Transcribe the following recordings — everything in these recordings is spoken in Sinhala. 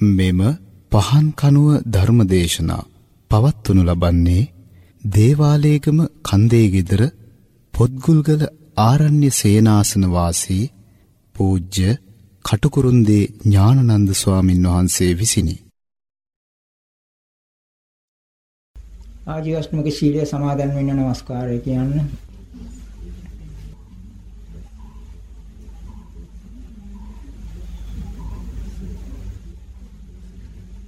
මෙම පහන් කනුව ධර්මදේශනා පවත්වනු ලබන්නේ දේවාලේගම කන්දේ ගෙදර පොත්ගුල්ගල ආරණ්‍ය සේනාසන වාසී පූජ්‍ය කටුකුරුන්දී ඥානනන්ද ස්වාමින් වහන්සේ විසිනි. ආජීවශ්‍රමක ශීලය සමාදන් වෙන්න নমස්කාරය කියන්න.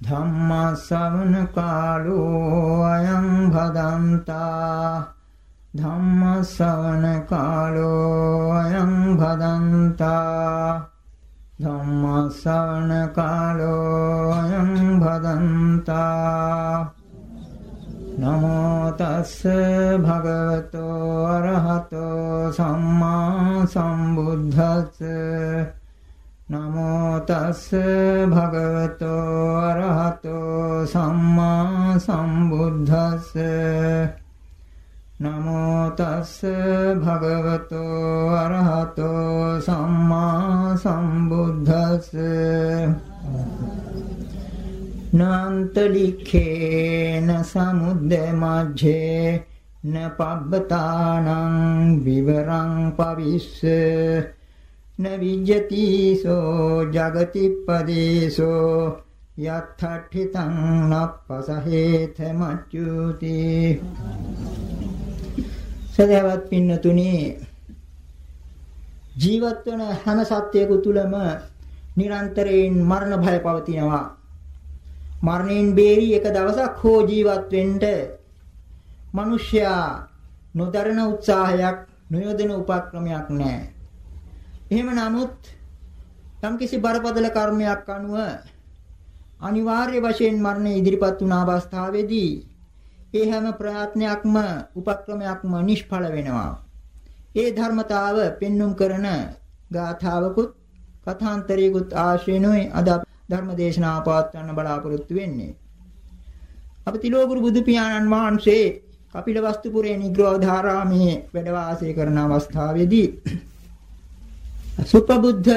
ධම්ම ශ්‍රවණ කාලෝ අයං භදන්තා. ධම්ම ශ්‍රවණ කාලෝ අයං භදන්තා. ධම්ම ශ්‍රවණ කාලෝ අයං භදන්තා. නමෝ තස්ස භගවතෝ අරහතෝ සම්මා සම්බුද්දස්ස. නමෝ තස්ස භගවතෝ අරහතෝ සම්මා සම්බුද්දස්ස. නමෝ තස්ස භගවතෝ අරහතෝ සම්මා සම්බුද්දස්ස. නාන්තලිඛේන සමුද්ද මජ්ජේ න පබ්බතානං විවරං පවිස්ස. න විජ්ජතිසෝ జగතිප්පදේසෝ යත්ථට්ඨිතං නප්පසහේත මච්චුති සදහවත් පින්නතුනි ජීවත් වන හැම සත්වයකු තුලම නිරන්තරයෙන් මරණ භය පවතිනවා. මරණයෙන් බේරි එක දවසක් හෝ ජීවත් වෙන්න මිනිසයා නොදරන උත්සාහයක් නොයොදන උපක්‍රමයක් නැහැ. එහෙම නමුත් යම්කිසි බරපතල කර්මයක් අනුව අනිවාර්ය වශයෙන් මරණය ඉදිරිපත් වුණ අවස්ථාවේදී ඒ හැම ප්‍රයත්නයක්ම උපක්‍රමයක්ම නිෂ්ඵල වෙනවා. ඒ ධර්මතාව පෙන්눔 කරන ගාථාවකුත් කථාන්තරයකුත් ආශ්‍රේනෝයි අද ධර්ම දේශනාව පවත්වන්න බලාපොරොත්තු වෙන්නේ. අප තිලෝගුරු බුදු පියාණන් වහන්සේ කපිලවස්තුපුරේ නිග්‍රෝධාරාමේ වැඩ වාසය කරන අවස්ථාවේදී සුපබුද්ධ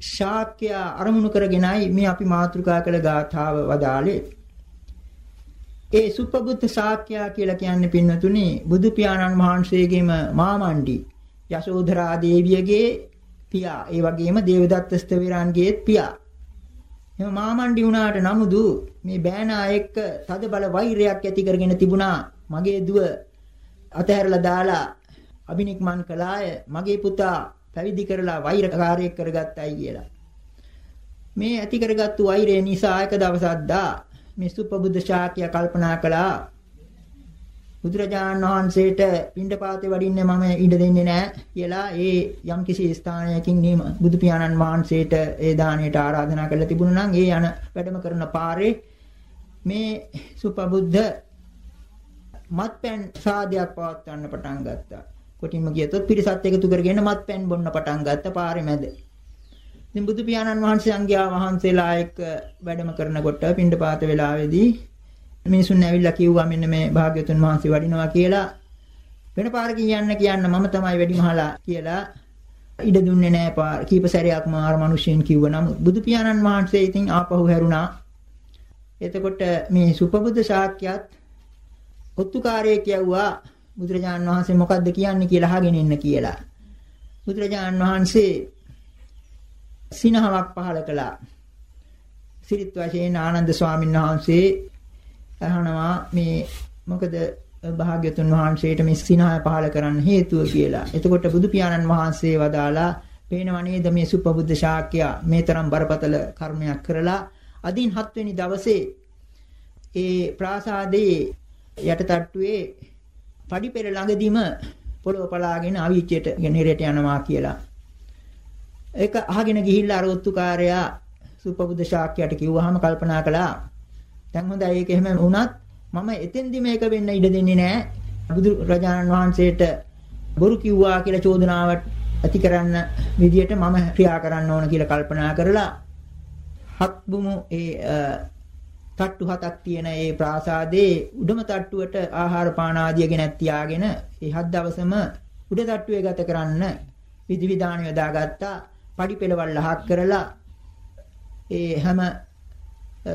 ශාක්‍ය අරමුණු කරගෙනයි මේ අපි මාතෘකා කළ ගාථාව වදාලේ. ඒ සුපබුද්ධ ශාක්‍ය කියලා කියන්නේ පින්නතුනි බුදු පියාණන් වහන්සේගේම මාමණ්ඩි යශෝධරා දේවියගේ පියා. ඒ වගේම දේවදත්ත ස්තවිරන්ගේත් පියා. එම මාමණ්ඩි වුණාට නමුදු මේ බෑනා එක්ක තද බල වෛරයක් ඇති කරගෙන තිබුණා. මගේ දුව අතහැරලා දාලා අබිනික්මන් කළාය. මගේ පුතා පැවිදි කරලා වෛරකාරයෙක් කරගත්තයි කියලා. මේ ඇති කරගත්තු වෛරය නිසා එක දවසක් දා මේ සුපබුද්ධ ශාක්‍ය කල්පනා කළා බුදුරජාණන් වහන්සේට පින්ඩපාතේ වඩින්න මම ඉඩ දෙන්නේ නැහැ කියලා ඒ යම්කිසි ස්ථානයකින් නියම බුදු පියාණන් වහන්සේට ඒ දාණයට ආරාධනා කරලා තිබුණා නම් ඒ යන වැඩම කරන පාරේ මේ සුපබුද්ධ මත්පැන් සාදයක් පවත්වන්න පටන් ගත්තා. කොටින්ම කියතොත් පිරිසත් එකතු කරගෙන මත්පැන් බොන්න පටන් ගත්ත පාරේ මැද. ඉතින් බුදු පියාණන් වහන්සේ සංඝයා වහන්සේලා එක්ක වැඩම කරනකොට පින්ඩපාත වෙලාවේදී මිනිසුන් ඇවිල්ලා කිව්වා මෙන්න මේ භාග්‍යතුන් වහන්සේ වඩිනවා කියලා වෙන පාරකින් යන්න කියන්න මම තමයි වැඩිමහලා කියලා ඉඩ දුන්නේ නැහැ පාර කීප සැරයක්ම ආර මිනිස්සුන් කිව්ව නම් බුදු පියාණන් වහන්සේ ඉතින් ආපහු හැරුණා එතකොට මේ සුපබුද්ධ ශාක්‍යයත් ඔත්තුකාරයෙක් යවුවා බුදුරජාණන් වහන්සේ මොකද්ද කියන්නේ කියලා අහගෙන ඉන්න කියලා. බුදුරජාණන් වහන්සේ සිනහවක් පහල කළා. සිරිත් වශයෙන් ආනන්ද ස්වාමීන් වහන්සේ අහනවා මේ මොකද භාග්‍යතුන් වහන්සේට මේ සිනහය පහල කරන්න හේතුව කියලා. එතකොට බුදු පියාණන් වහන්සේ වදාලා පේනව නේද මේ සුපබුද්ධ ශාක්‍ය මේ තරම් බරපතල කර්මයක් කරලා අදින් 7 වෙනි දවසේ ඒ ප්‍රාසාදයේ යටටට්ටුවේ පඩිපෙළ ළඟදීම පොළොව පලාගෙන අවීචයට ගෙනෙරට යනවා කියලා. ඒක අහගෙන ගිහිල්ලා අර ඔත්තුකාරයා සුපබුද්ධ ශාක්‍යයට කිව්වහම කල්පනා කළා. දැන් හොඳයි ඒක එහෙම වුණත් මම එතෙන්දි මේක වෙන්න ඉඩ දෙන්නේ නැහැ. බුදු රජාණන් වහන්සේට බොරු කිව්වා කියලා චෝදනාවට ඇති කරන්න විදියට මම ක්‍රියා කරන්න ඕන කියලා කල්පනා කරලා හත්බුමු ඒ තට්ටු හතක් තියෙන ඒ ප්‍රාසාදයේ උඩම තට්ටුවට ආහාර පාන ආදිය ගෙනත් තියාගෙන ඒ හත් දවසම උඩ තට්ටුවේ ගත කරන්න විධිවිධාන යොදාගත්තා. padi පෙළවල් ලහක් කරලා ඒ හැම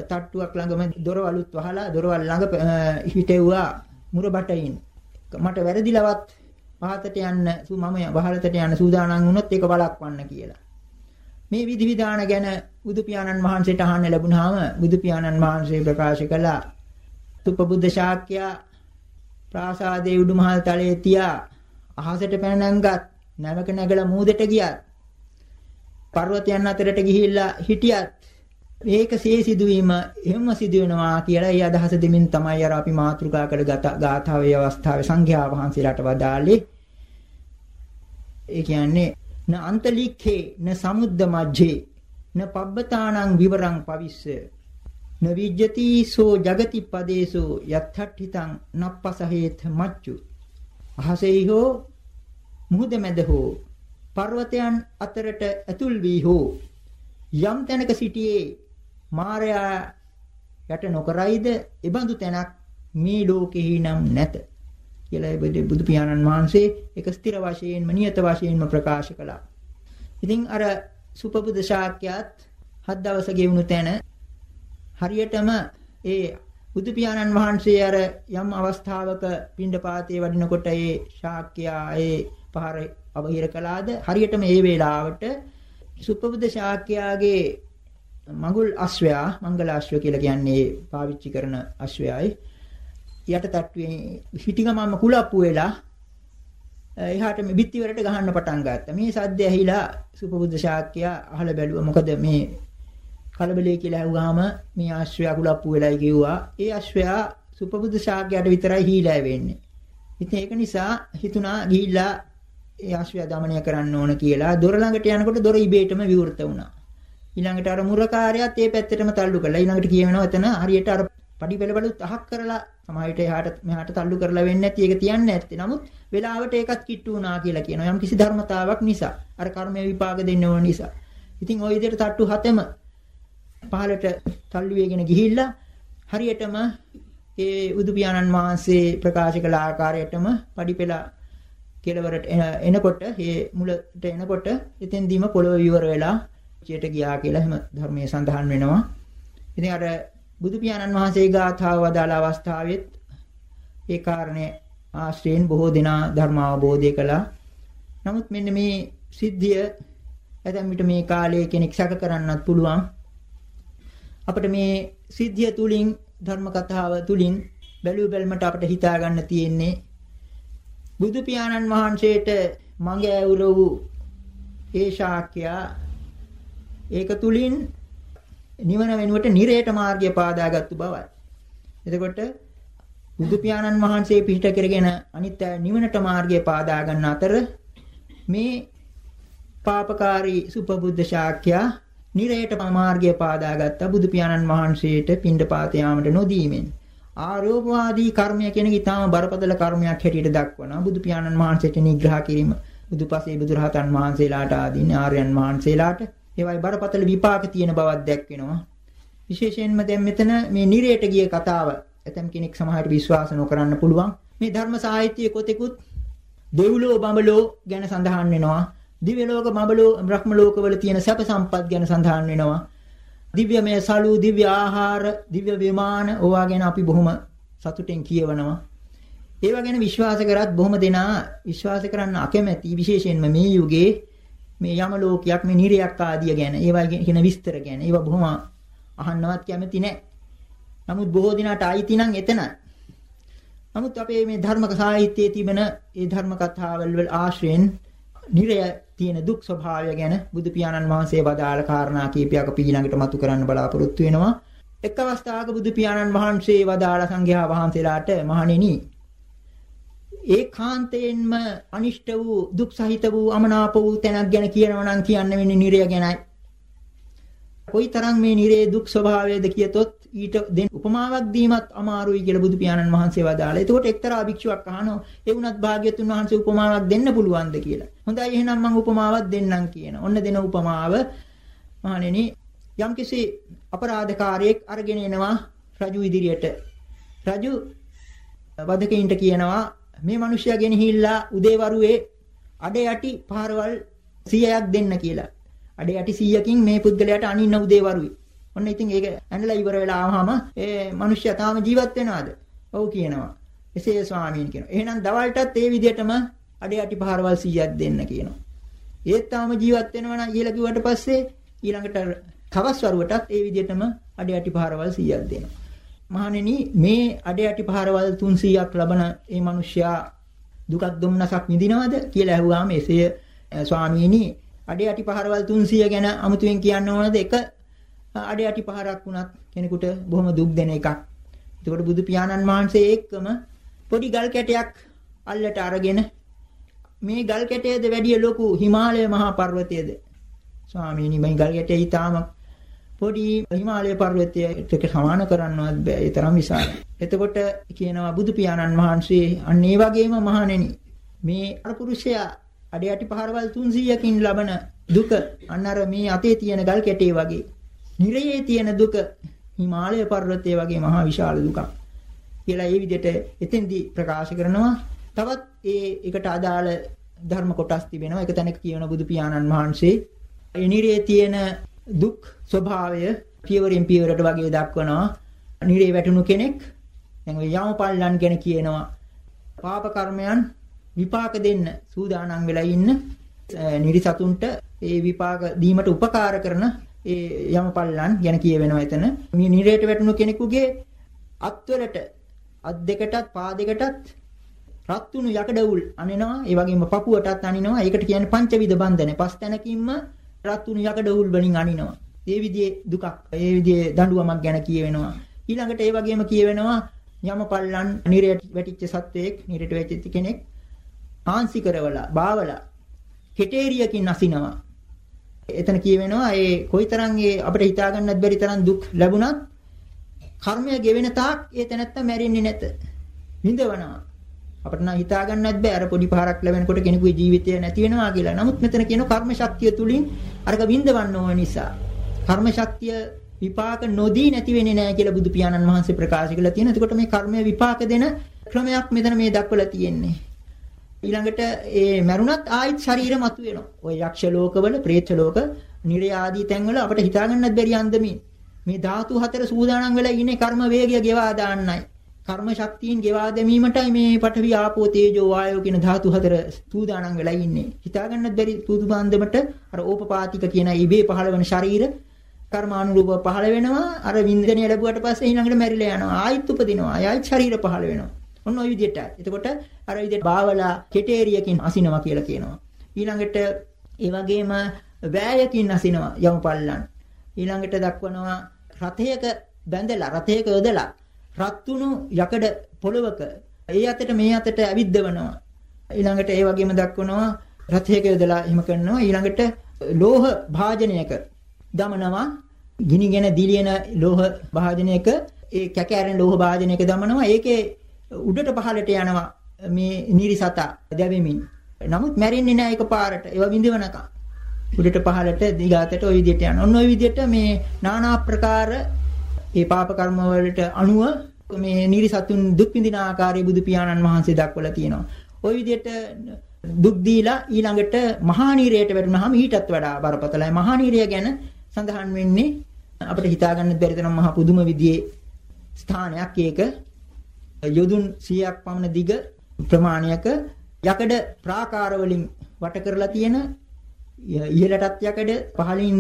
තට්ටුවක් ළඟම දොරවලුත් වහලා දොරවල් ළඟ හිටෙව්වා මුරබටයින්. මට වැරදිලවත් පහතට යන්න මම වහලතට යන්න සූදානම් වුණොත් ඒක බලක්වන්න කියලා. මේ විධි විධාන ගැන බුදු පියාණන් වහන්සේට අහන්න ලැබුණාම බුදු පියාණන් වහන්සේ ප්‍රකාශ කළා. සුපබුද්ධ ශාක්‍ය ප්‍රාසාදයේ උඩුමහල් තලයේ තියා අහසට පැන නැංගත් නැවක නැගලා මූදට ගියත් පර්වතයන් අතරට ගිහිල්ලා හිටියත් මේක සේ සිදුවීම එහෙම සිදු වෙනවා කියලා ඒ අදහස දෙමින් තමයි අර අපි මාතෘකා කළ ගාථාවේ අවස්ථාවේ සංඝයා වහන්සේලාට වදාළේ. ඒ කියන්නේ න අන්තලික්ඛේ න සමුද්ද මජ්ජේ න පබ්බතානං විවරං පවිස්ස න විජ්ජති සෝ జగති පදේසෝ යත්ථට්ඨිතං නප්පසහේත මච්චු. අහසෙහි හෝ මුහුද මැද හෝ පර්වතයන් අතරට ඇතුල් වී හෝ යම් තැනක සිටියේ මාරයා යට නොකරයිද එබඳු තැනක් මේ ලෝකෙහි නම් නැත. කියලා බුදු පියාණන් වහන්සේ ඒක ස්ථිර වශයෙන්ම නියත වශයෙන්ම ප්‍රකාශ කළා. ඉතින් අර සුපබුද්ධ ශාක්‍යයත් හත් දවස ගෙවුණු තැන හරියටම ඒ බුදු පියාණන් වහන්සේ අර යම් අවස්ථාවක පිණ්ඩපාතේ වඩිනකොට ඒ ශාක්‍යයා ඒ පහර අවහිර කළාද හරියටම ඒ වේලාවට සුපබුද්ධ ශාක්‍යයාගේ මඟුල් අශ්වයා මංගල අශ්වය කියලා කියන්නේ පාවිච්චි කරන අශ්වයයි යට තට්ටුවේ හිටිගමම කුලප්පු වෙලා එහාට මේ බිත්ති වලට ගහන්න පටන් ගත්තා. මේ සද්ද ඇහිලා සුපබුද්ධ ශාක්‍යයා අහල බැලුවා. මොකද මේ කලබලයේ කියලා ඇහුවාම මේ ආශ්‍රය කුලප්පු වෙලයි කිව්වා. ඒ ආශ්‍රයා සුපබුද්ධ ශාක්‍යයාට විතරයි හීලා වෙන්නේ. ඉතින් ඒක නිසා හිතුණා ගිහිල්ලා ඒ ආශ්‍රය দমনය කරන්න ඕන කියලා. දොර ළඟට යනකොට දොර ඉබේටම විවෘත වුණා. ඊළඟට අර මුරකාරයාත් ඒ පැත්තටම තල්ලු කළා. ඊළඟට කියවෙනවා එතන හරියට අර පඩි පෙළවලුත් අහක් කරලා සමහරවිට එහාට මෙහාට තල්ලු කරලා වෙන්නේ නැති ඒක තියන්නේ නැත්තේ. නමුත් වෙලාවට ඒකත් කිට්ටු වුණා කියලා කියනවා. යම් කිසි ධර්මතාවක් නිසා. අර කර්මයේ විපාක දෙන්න ඕන නිසා. ඉතින් ওই විදිහට තට්ටු හතම පහලට තල්ලු වේගෙන ගිහිල්ලා හරියටම ඒ උදු පියාණන් වහන්සේ ප්‍රකාශ කළ ආකාරයටම පඩිපෙළ කෙලවරට එනකොට මේ මුලට එනකොට එතෙන්දීම පොළව විවර වෙලා චියට ගියා කියලා එහෙම ධර්මයේ සඳහන් වෙනවා. ඉතින් අර බුදු පියාණන් වහන්සේ ගාථාව වදාළ අවස්ථාවෙත් ඒ කාරණේ ආශ්‍රයෙන් බොහෝ දෙනා ධර්ම අවබෝධය කළා. නමුත් මෙන්න මේ සිද්ධිය ඇතැම් විට මේ කාලයේ කෙනෙක් සැක කරන්නත් පුළුවන්. අපිට මේ සිද්ධිය තුලින් ධර්ම කතාව තුලින් බැලු බැලමට අපිට හිතා ගන්න තියෙන්නේ බුදු පියාණන් වහන්සේට මඟ ඇවුර වූ ඒ ශාක්‍යයා ඒක තුලින් නිවන වෙනුවට නිරේට මාර්ගය පාදාගත්තු බවයි. එතකොට බුදු පියාණන් වහන්සේ පිහිට කරගෙන අනිත් නිවනට මාර්ගය පාදා ගන්න අතර මේ පාපකාරී සුපබුද්ධ ශාක්‍යයා නිරේට මාර්ගය පාදාගත්ත බුදු පියාණන් වහන්සේට පින්ඩපාත යාමට නොදීමෙන් ආරෝපවාදී කර්මය කියන ඊටාම බරපතල කර්මයක් හැටියට දක්වනවා බුදු පියාණන් වහන්සේට නිග්‍රහ කිරීම බුදුපසේ බුදුරහතන් වහන්සේලාට ආදීන් ආර්යයන් වහන්සේලාට ඒවයි බරපතල විපාක තියෙන බවක් දැක්වෙනවා විශේෂයෙන්ම දැන් මෙතන මේ නිරේට ගිය කතාව ඇතම් කෙනෙක් සමහරට විශ්වාස නොකරන්න පුළුවන් මේ ධර්ම සාහිත්‍යයේ කොතෙකුත් දෙව්ලෝ බඹලෝ ගැන සඳහන් වෙනවා දිව්‍ය ලෝක බඹලෝ බ්‍රහ්ම ලෝකවල තියෙන සැප සම්පත් ගැන සඳහන් වෙනවා. දිව්‍යමය සලු, දිව්‍ය ආහාර, දිව්‍ය විමාන ඕවා ගැන අපි බොහොම සතුටෙන් කියවනවා. ඒවා ගැන විශ්වාස කරත් බොහොම දෙනා විශ්වාස කරන්න අකමැති විශේෂයෙන්ම මේ යුගයේ මේ යම ලෝකයක් මේ නිරයක් ආදිය ගැන ඒවා කියන විස්තර ගැන ඒවා බොහොම අහන්නවත් කැමති නැහැ. නමුත් බොහෝ දිනාට ආйти නම් එතනයි. නමුත් අපේ මේ ධර්ම සාහිත්‍යයේ තිබෙන ඒ ධර්ම කතාවල් වල ආශ්‍රයෙන් නිරය තියෙන දුක් ස්වභාවය ගැන බුදු පියාණන් වහන්සේ වදාළ කාරණා කීපයක් අපි ඊළඟට මතු කරන්න බලාපොරොත්තු වෙනවා. එක් අවස්ථාවක බුදු පියාණන් වහන්සේ වදාළ සංඝයා වහන්සේලාට මහණෙනි ඒකාන්තයෙන්ම අනිෂ්ට වූ දුක් සහිත වූ අමනාප වූ තැනක් ගැන කියනවා නම් කියන්න වෙන්නේ නිරය ගැනයි. කොයිතරම් මේ නිරේ දුක් ස්වභාවයද කියතොත් ඊට දෙන උපමාවක් දීමත් අමාරුයි කියලා බුදු පියාණන් වහන්සේ වදාළා. එතකොට එක්තරා භික්ෂුවක් අහනවා ඒ වුණත් භාග්‍යතුන් වහන්සේ උපමාවක් දෙන්න පුළුවන්ද කියලා. හොඳයි එහෙනම් මම උපමාවක් දෙන්නම් කියන. ඔන්න දෙන උපමාව මහණෙනි යම්කිසි අපරාධකාරයෙක් අරගෙන එනවා රජු ඉදිරියට. රජු වදකින්ට කියනවා මේ මිනිහයා ගෙනහිල්ලා උදේවරුේ අඩ යටි පාරවල් 100ක් දෙන්න කියලා. අඩ යටි 100කින් මේ පුද්ගලයාට අනින්න උදේවරුේ. ඔන්න ඉතින් ඒක ඇඳලා ඉවර වෙලා ආවම ඒ මිනිස්සයා තාම ජීවත් වෙනවද? ඔව් කියනවා. එසේ ස්වාමීන් කියනවා. එහෙනම් දවල්ටත් ඒ විදිහටම අඩේ අටි පහරවල් 100ක් දෙන්න කියනවා. ඒත් තාම ජීවත් වෙනවා නම් කියලා කිව්වට පස්සේ ඊළඟට කවස් වරුවටත් ඒ විදිහටම අඩේ අටි පහරවල් 100ක් දෙනවා. මහණෙනි මේ අඩේ අටි පහරවල් 300ක් ලබන මේ මිනිස්සයා දුකක් දුම්නසක් විඳිනවද කියලා ඇහුවාම එසේ ස්වාමීනි අඩේ අටි පහරවල් 300 ගැන අමුතුවෙන් කියන්න ඕනද එක අඩ යටි පහරක් වුණත් කෙනෙකුට බොහොම දුක් දෙන එකක්. එතකොට බුදු පියාණන් වහන්සේ එක්කම පොඩි ගල් කැටයක් අල්ලට අරගෙන මේ ගල් කැටයේද වැඩිය ලොකු හිමාලය මහා පර්වතයේද ස්වාමීනි මේ ගල් කැටය ඊටාම පොඩි හිමාලය පර්වතයට සමාන කරන්නවත් බෑ ඒ තරම් විශාලයි. එතකොට කියනවා බුදු පියාණන් වහන්සේ අන්න ඒ වගේම මහණෙනි මේ අර පුරුෂයා අඩ යටි පහරවල් 300කින් ලබන දුක අන්න අර මේ අතේ තියෙන ගල් කැටේ වගේ නිරයේ තියෙන දුක හිමාලය පර්වතය වගේ මහා විශාල දුකක් කියලා ඒ විදිහට එතෙන්දී ප්‍රකාශ කරනවා. තවත් ඒ එකට අදාළ ධර්ම කොටස් තිබෙනවා. එක තැනක කියවන බුදු පියාණන් වහන්සේ ඒ නිරයේ තියෙන දුක් ස්වභාවය පියවරෙන් පියවරට වගේ දක්වනවා. නිරේ වැටුණු කෙනෙක් දැන් ඔය යමපල්ලන් ගැන කියනවා. පාප කර්මයන් විපාක දෙන්න සූදානම් වෙලා ඉන්න නිරිසතුන්ට ඒ විපාක දීමට උපකාර කරන ඒ යමපල්ලන් ගැන කියවෙනවා එතන. මේ නිරේට වැටුණු කෙනෙකුගේ අත්වලට අත් දෙකටත් පා දෙකටත් රත්තුණු යකඩවුල් අනිනවා. ඒ වගේම පපුවටත් අනිනවා. ඒකට කියන්නේ පංචවිධ බන්ධන. පස් තැනකින්ම රත්තුණු යකඩවුල් වලින් අනිනවා. ඒ විදිහේ දුකක්, ඒ විදිහේ දඬුවමක් ගැන කියවෙනවා. ඊළඟට ඒ වගේම කියවෙනවා යමපල්ලන් නිරේට වැටිච්ච සත්වයෙක්, නිරේට වැටිච්ච කෙනෙක් ආංශි කරවලා, බාවලා, කෙටේරියකින් අසිනවා. එතන කියවෙනවා ඒ කොයිතරම් ඒ අපිට හිතා ගන්නත් බැරි තරම් දුක් ලැබුණත් කර්මය ගෙවෙන තාක් ඒ තැනත්තා මැරෙන්නේ නැත. විඳවනවා. අපිට නම් හිතා ගන්නත් බෑ අර පොඩි පහරක් ලැබෙනකොට කෙනෙකුගේ ජීවිතය නැති වෙනවා කියලා. නමුත් මෙතන කියන කර්ම ශක්තිය තුලින් අරක විඳවන්න ඕන නිසා කර්ම ශක්තිය විපාක නොදී නැති වෙන්නේ නැහැ කියලා බුදු පියාණන් වහන්සේ ප්‍රකාශ කළා තියෙනවා. එතකොට මේ කර්මය විපාක දෙන ක්‍රමයක් මෙතන මේ දක්වලා තියෙන්නේ. ඊළඟට ඒ මරුණත් ආයිත් ශරීර මතු වෙනවා. ওই යක්ෂ ලෝකවල, പ്രേත ලෝක, නිරය ආදී තැන්වල අපිට හිතා ගන්නත් බැරි අන්දමින් මේ ධාතු හතර සූදානම් වෙලා ඉන්නේ කර්ම වේගය ගෙවා දාන්නයි. කර්ම ශක්තියින් ගෙවා දැමීමටයි මේ පඨවි ආපෝ තේජෝ වායෝ කියන ධාතු හතර සූදානම් වෙලා ඉන්නේ. හිතා ගන්නත් බැරි පුදුමාන්දමට අර ඕපපාතික කියන ඉබේ පහළ වෙන ශරීර කර්මානුරූපව පහළ වෙනවා. අර වින්දනය ලැබුවට පස්සේ ඊළඟට මැරිලා යනවා. ආයිත් උපදිනවා. ආයිත් ශරීර පහළ වෙනවා. ඔන්න ওই විදිහට. එතකොට අර විදිහට බාවලා කෙටේරියකින් අසිනවා කියලා කියනවා. ඊළඟට ඒ වගේම වෑයකින් අසිනවා යමු පල්ලන්. ඊළඟට දක්වනවා රථයක බැඳලා රථයක යොදලා රත්තුණු යකඩ පොළවක ඒ අතට මේ අතට ඇවිද්දවනවා. ඊළඟට ඒ වගේම දක්වනවා රථයක යොදලා එහෙම කරනවා. ඊළඟට ලෝහ භාජනයක දමනවා. ගිනිගෙන දිලියන ලෝහ භාජනයක ඒ කැකෑරෙන ලෝහ භාජනයක දමනවා. ඒකේ උඩට පහළට යනවා මේ නිරිසතා දැවෙමින්. නමුත් මැරෙන්නේ නැහැ එකපාරට. ඒවා විඳවනකම්. උඩට පහළට දිගාතට ওই විදිහට යනවා. ඔන්න ওই විදිහට මේ নানা ආකාර ඒ පාප කර්ම වලට අනුව මේ නිරිසතුන් දුක් විඳින ආකාරය බුදු පියාණන් වහන්සේ දක්වලා තියෙනවා. ওই විදිහට දුක් දීලා ඊළඟට මහා නීරයට වැටුනහම ඊටත් වඩා බරපතලයි. මහා නීරය ගැන සඳහන් වෙන්නේ අපිට හිතා ගන්න බැරි තරම් මහා පුදුම විදිහේ ස්ථානයක් ඒක. යොදුන් 100ක් පමණ දිග ප්‍රමාණයක යකඩ ප්‍රාකාර වලින් වට කරලා තියෙන ඉහළටත් යකඩ පහළින්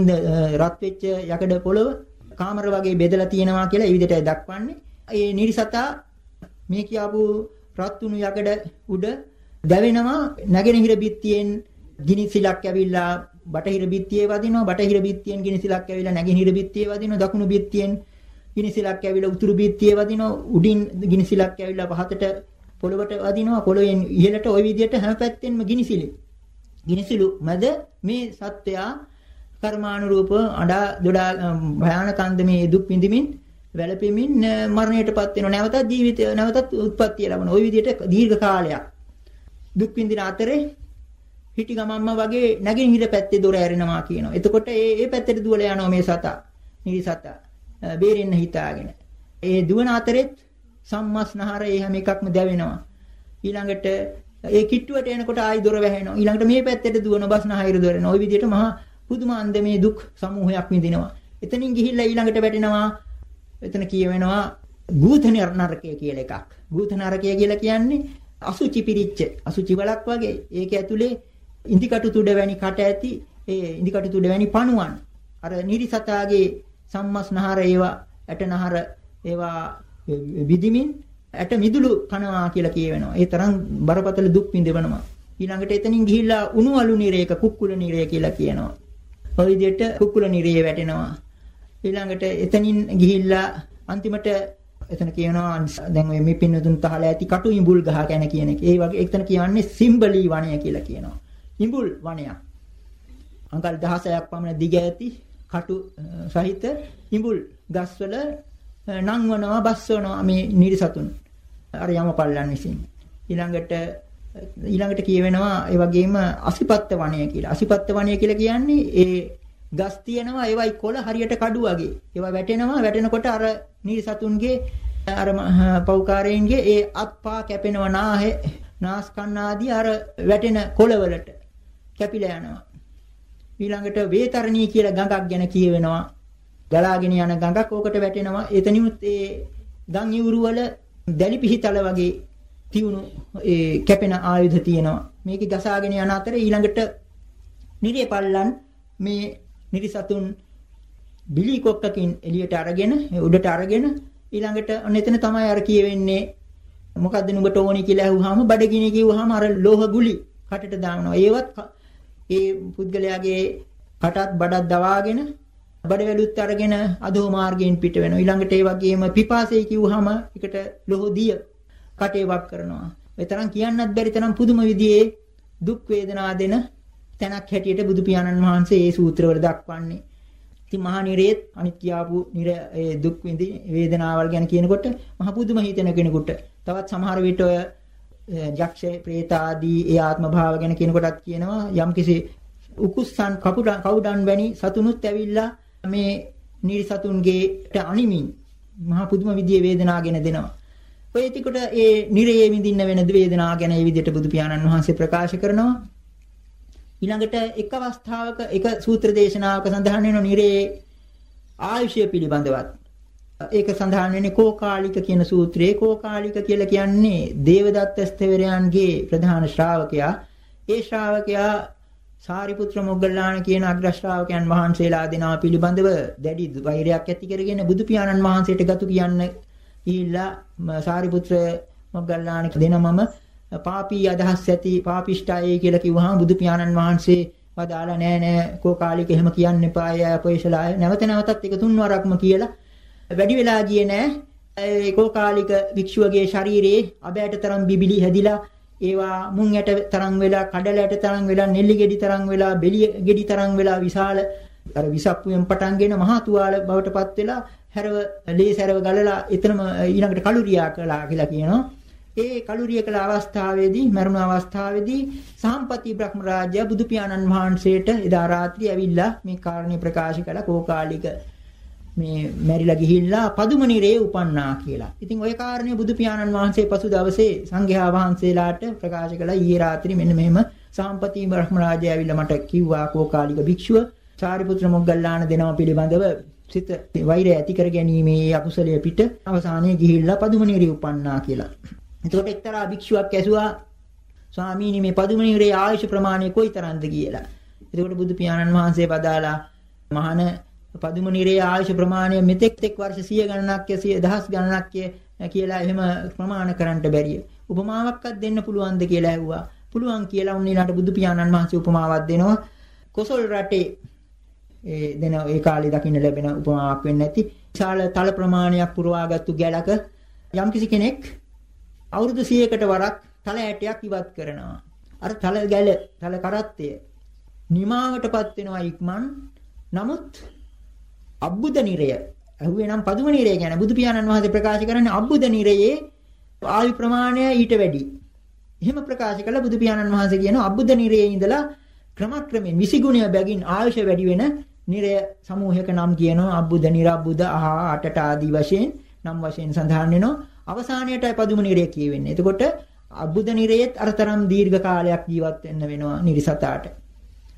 රත් වෙච්ච යකඩ පොළව කාමර වගේ බෙදලා තියෙනවා කියලා ඒ විදිහටයි දක්වන්නේ. ඒ නිරිසතා මේ කියාපු රත් වුණු යකඩ උඩ දැවෙනවා නැගෙනහිර බිත්තියෙන් ගිනි සිලක් ඇවිල්ලා බටහිර බිත්තියේ වදිනවා බටහිර බිත්තියෙන් ගිනි සිලක් ඇවිල්ලා නැගෙනහිර බිත්තියේ වදිනවා දකුණු බිත්තියෙන් ගිනි සිලක් ඇවිල්ලා උතුරු බිත්තියේ වදිනවා උඩින් ගිනි සිලක් ඇවිල්ලා පහතට පොළවට වදිනවා පොළොවෙන් ඉහළට ওই විදිහට හැම පැත්තෙන්ම ගිනිසිලි. ගිනිසිලු මැද මේ සත්වයා කර්මානුරූප අඩා දොඩා භයානක අන්දමේ දුක් විඳිමින් වැළපෙමින් මරණයටපත් වෙනවා. නැවතත් ජීවිතය නැවතත් උත්පත්තිය ලබන. ওই විදිහට දීර්ඝ කාලයක් දුක් විඳින අතරේ හිටි ගමම්ම වගේ නැගිනහිර පැත්තේ දොර ඇරෙනවා කියනවා. එතකොට ඒ ඒ පැත්තට දුවලා යනවා මේ සතා. නිරිසතා. බේරෙන්න හිතාගෙන. ඒ දුවන අතරෙත් සම්මස්නහර ඒ හැම එකක්ම දැවෙනවා. ඊළඟට ඒ කිට්ටුවට එනකොට ආයි දොර වැහෙනවා. ඊළඟට මේ පැත්තට දුවන බස්නහයිර දොරනවා. ওই විදිහට මහා පුදුම අන්දමේ දුක් සමූහයක් විඳිනවා. එතනින් ගිහිල්ලා ඊළඟට වැටෙනවා. එතන කියවෙනවා ගූත නරකය කියලා එකක්. ගූත නරකය කියලා කියන්නේ අසුචි පිරිච්ච අසුචි වලක් වගේ. ඒක ඇතුලේ ඉන්දිකටු තුඩ වැනි කට ඇති ඒ ඉන්දිකටු තුඩ වැනි පණුවන්. අර නිරිසතාගේ සම්මස්නහර ඒවා ඇටනහර ඒවා විදිමින් ඇට මිදුළු කනවා කියලා කියවෙනවා. ඒ තරම් බරපතල දුක් විඳවනවා. ඊළඟට එතනින් ගිහිල්ලා උණු අලු නිරේක කුක්කුල නිරය කියලා කියනවා. ඔය විදිහට කුක්කුල නිරේ වැටෙනවා. ඊළඟට එතනින් ගිහිල්ලා අන්තිමට එතන කියනවා දැන් ඔය මේ පින්නතුන් තහල ඇති කටු ඉඹුල් ගහ ගැන කියන එක. ඒ වගේ එතන කියන්නේ සිම්බලි වනය කියලා කියනවා. ඉඹුල් වනයක්. අඟල් 16ක් පමණ දිග ඇති කටු සහිත ඉඹුල් ගස්වල නංවනවා බස්සවනවා මේ නිරිසතුන්. අර යමපල්ලන් විසින්. ඊළඟට ඊළඟට කියවෙනවා ඒ වගේම අසිපත්ත වනය කියලා. අසිපත්ත වනය කියලා කියන්නේ ඒ ගස් තියෙනවා ඒවයි කොළ හරියට කඩු වගේ. ඒවා වැටෙනවා වැටෙනකොට අර නිරිසතුන්ගේ අර පෞකාරයන්ගේ ඒ අත්පා කැපෙනවා නාහේ නාස් කන්න ආදී අර වැටෙන කොළවලට කැපිලා යනවා. ඊළඟට වේතරණී කියලා ගඟක් ගැන කියවෙනවා. ගලාගෙන යන ගඟක් ඕකට වැටෙනවා. එතනිමුත් ඒ ගම් ඉවුරු වල දැලි පිහිතල වගේ තියුණු ඒ කැපෙන ආයුධ තියෙනවා. මේක ගසාගෙන යන අතර ඊළඟට නිරියපල්ලන් මේ නිරිසතුන් බිලි කොක්කකින් එළියට අරගෙන උඩට අරගෙන ඊළඟට අන්න එතන තමයි අර කියවෙන්නේ මොකද්ද නුඹට ඕනි කියලා අහුවාම බඩගිනි කිව්වහම අර ලෝහ ගුලි කටට දානවා. ඒවත් ඒ පුද්ගලයාගේ කටත් බඩත් දවාගෙන බඩවැලුත් අරගෙන අදෝ මාර්ගයෙන් පිට වෙනවා. ඊළඟට ඒ වගේම පිපාසය කිව්වහම එකට ලොහොදිය කටේ වක් කරනවා. ඒ තරම් කියන්නත් බැරි තරම් පුදුම විදිහේ දුක් වේදනා දෙන තැනක් හැටියට බුදු පියාණන් වහන්සේ මේ සූත්‍රවල දක්වන්නේ. ඉතින් මහා නිරේත් අනිත් කියාපු නිර ඒ දුක් විඳි වේදනාවල් ගැන කියනකොට මහ පුදුම හිතෙන කෙනෙකුට තවත් සමහර විට ඔය යක්ෂ ප්‍රේත ආදී ඒ ආත්ම භාව ගැන කියනකොටත් කියනවා යම්කිසි උකුස්සන් කපුඩන් කවුඩන් වැනි සතුනුත් ඇවිල්ලා මේ නිර්සතුන්ගේට අනිමින් මහ පුදුම විදියේ වේදනාගෙන දෙනවා. ඔය එතකොට ඒ නිරයේ විඳින්න වෙන වේදනාව ගැන ඒ විදිහට බුදු පියාණන් වහන්සේ ප්‍රකාශ කරනවා. ඊළඟට එක් අවස්ථාවක එක සූත්‍ර දේශනාවක සඳහන් වෙන නිරේ ආයුෂය පිළිබඳවත් ඒක සඳහන් වෙන්නේ කෝකාලික කියන සූත්‍රයේ කෝකාලික කියලා කියන්නේ දේවදත්ත ස්තවරයන්ගේ ප්‍රධාන ශ්‍රාවකයා ඒ ශ්‍රාවකයා සාරිපුත්‍ර මොග්ගල්ලාන කියන අග්‍ර ශ්‍රාවකයන් වහන්සේලා දෙනවා පිළිබඳව දැඩි වෛරයක් ඇති කරගෙන බුදු පියාණන් වහන්සේට ගතු කියන්න ගිහිල්ලා සාරිපුත්‍ර මොග්ගල්ලාන දෙනමම පාපී අදහස් ඇති පාපිෂ්ඨයි කියලා කිව්වහම බුදු පියාණන් වහන්සේ වදාලා නෑ නෑ කෝකාලික එහෙම කියන්න එපා අය අපේශලාය නැවත නැවතත් එක තුන් වරක්ම කියලා. වැඩි වෙලා ගියේ නෑ. ඒ කෝකාලික භික්ෂුවගේ ශරීරයේ අබෑට තරම් බිබිලි හැදිලා ඒවා මුං ඇට තරම් වෙලා කඩල ඇට තරම් වෙලා නෙල්ලි ගෙඩි තරම් වෙලා බෙලි ගෙඩි තරම් වෙලා විශාල අර විසප්පුවෙන් පටන්ගෙන මහා තුවාල බවටපත් වෙලා හැරව ලේ සැරව ගලලා එතනම ඊළඟට කලුරියා කළා කියලා කියනවා. ඒ කලුරිය කළ අවස්ථාවේදී මරුණ අවස්ථාවේදී සාම්පති බ්‍රහ්ම රාජ්‍ය බුදු පියාණන් වහන්සේට එදා රාත්‍රියේ ඇවිල්ලා මේ කාරණේ ප්‍රකාශ කළ. කෝකාලික මේ මැරිලා ගිහිල්ලා පදුමනිරේ උපන්නා කියලා. ඉතින් ওই කාරණේ බුදු පියාණන් වහන්සේ පසු දවසේ සංඝයා වහන්සේලාට ප්‍රකාශ කළා. ඊයේ රාත්‍රියේ මෙන්න මෙහෙම සාම්පති බ්‍රහ්ම රාජ්‍ය ඇවිල්ලා මට කිව්වා කෝකාලික භික්ෂුව සාරිපුත්‍ර මොග්ගල්ලාන දෙනව පිළිබඳව සිත වෛරය ඇති කර ගැනීමේ අකුසලයේ පිට අවසානයේ ගිහිල්ලා පදුමනිරේ උපන්නා කියලා. එතකොට එක්තරා භික්ෂුවක් ඇසුවා ස්වාමීනි මේ පදුමනිරේ ආයුෂ ප්‍රමාණය කොයිතරම්ද කියලා. එතකොට බුදු පියාණන් වහන්සේ වදාලා මහාන පදුමනිරේ ආයුෂ ප්‍රමාණය මෙතෙක් තෙක් වර්ෂ 100 ගණනක් 100 දහස් ගණනක් කියලා එහෙම ප්‍රමාණ කරන්නට බැරිය. උපමාවක්වත් දෙන්න පුළුවන්ද කියලා ඇහුවා. පුළුවන් කියලා උන් ඊළඟට බුදු පියාණන් වහන්සේ උපමාවක් දෙනවා. කොසල් රටේ ඒ දෙන ඒ කාලේ දකින්න ලැබෙන උපමාවක් වෙන්නේ නැති විශාල තල ප්‍රමාණයක් පුරවාගත්තු ගැලක යම්කිසි කෙනෙක් අවුරුදු 100කට වරක් තල ඇටයක් ඉවත් කරනවා. අර තල ගැල තල කරත්තය නිමාවටපත් වෙනවා ඉක්මන්. නමුත් අබ්බුද නිරය ඇහුවේ නම් පදුම නිරය ගැන බුදු පියාණන් වහන්සේ ප්‍රකාශ කරන්නේ අබ්බුද නිරයේ ආයු ප්‍රමාණය ඊට වැඩි. එහෙම ප්‍රකාශ කළ බුදු පියාණන් වහන්සේ කියනවා අබ්බුද නිරයේ ඉඳලා ක්‍රමක්‍රමයෙන් 20 ගුණය බැගින් ආයුෂ වැඩි වෙන නිරය සමූහයක නම් කියනවා අබ්බුද නිරබ්බුද අහා අටට ආදී වශයෙන් නම් වශයෙන් සඳහන් වෙනවා. අවසානයේටයි පදුම නිරය කියවෙන්නේ. එතකොට අබ්බුද නිරයේත් අරතරම් දීර්ඝ කාලයක් ජීවත් වෙන්න වෙනවා නිරිසතාට.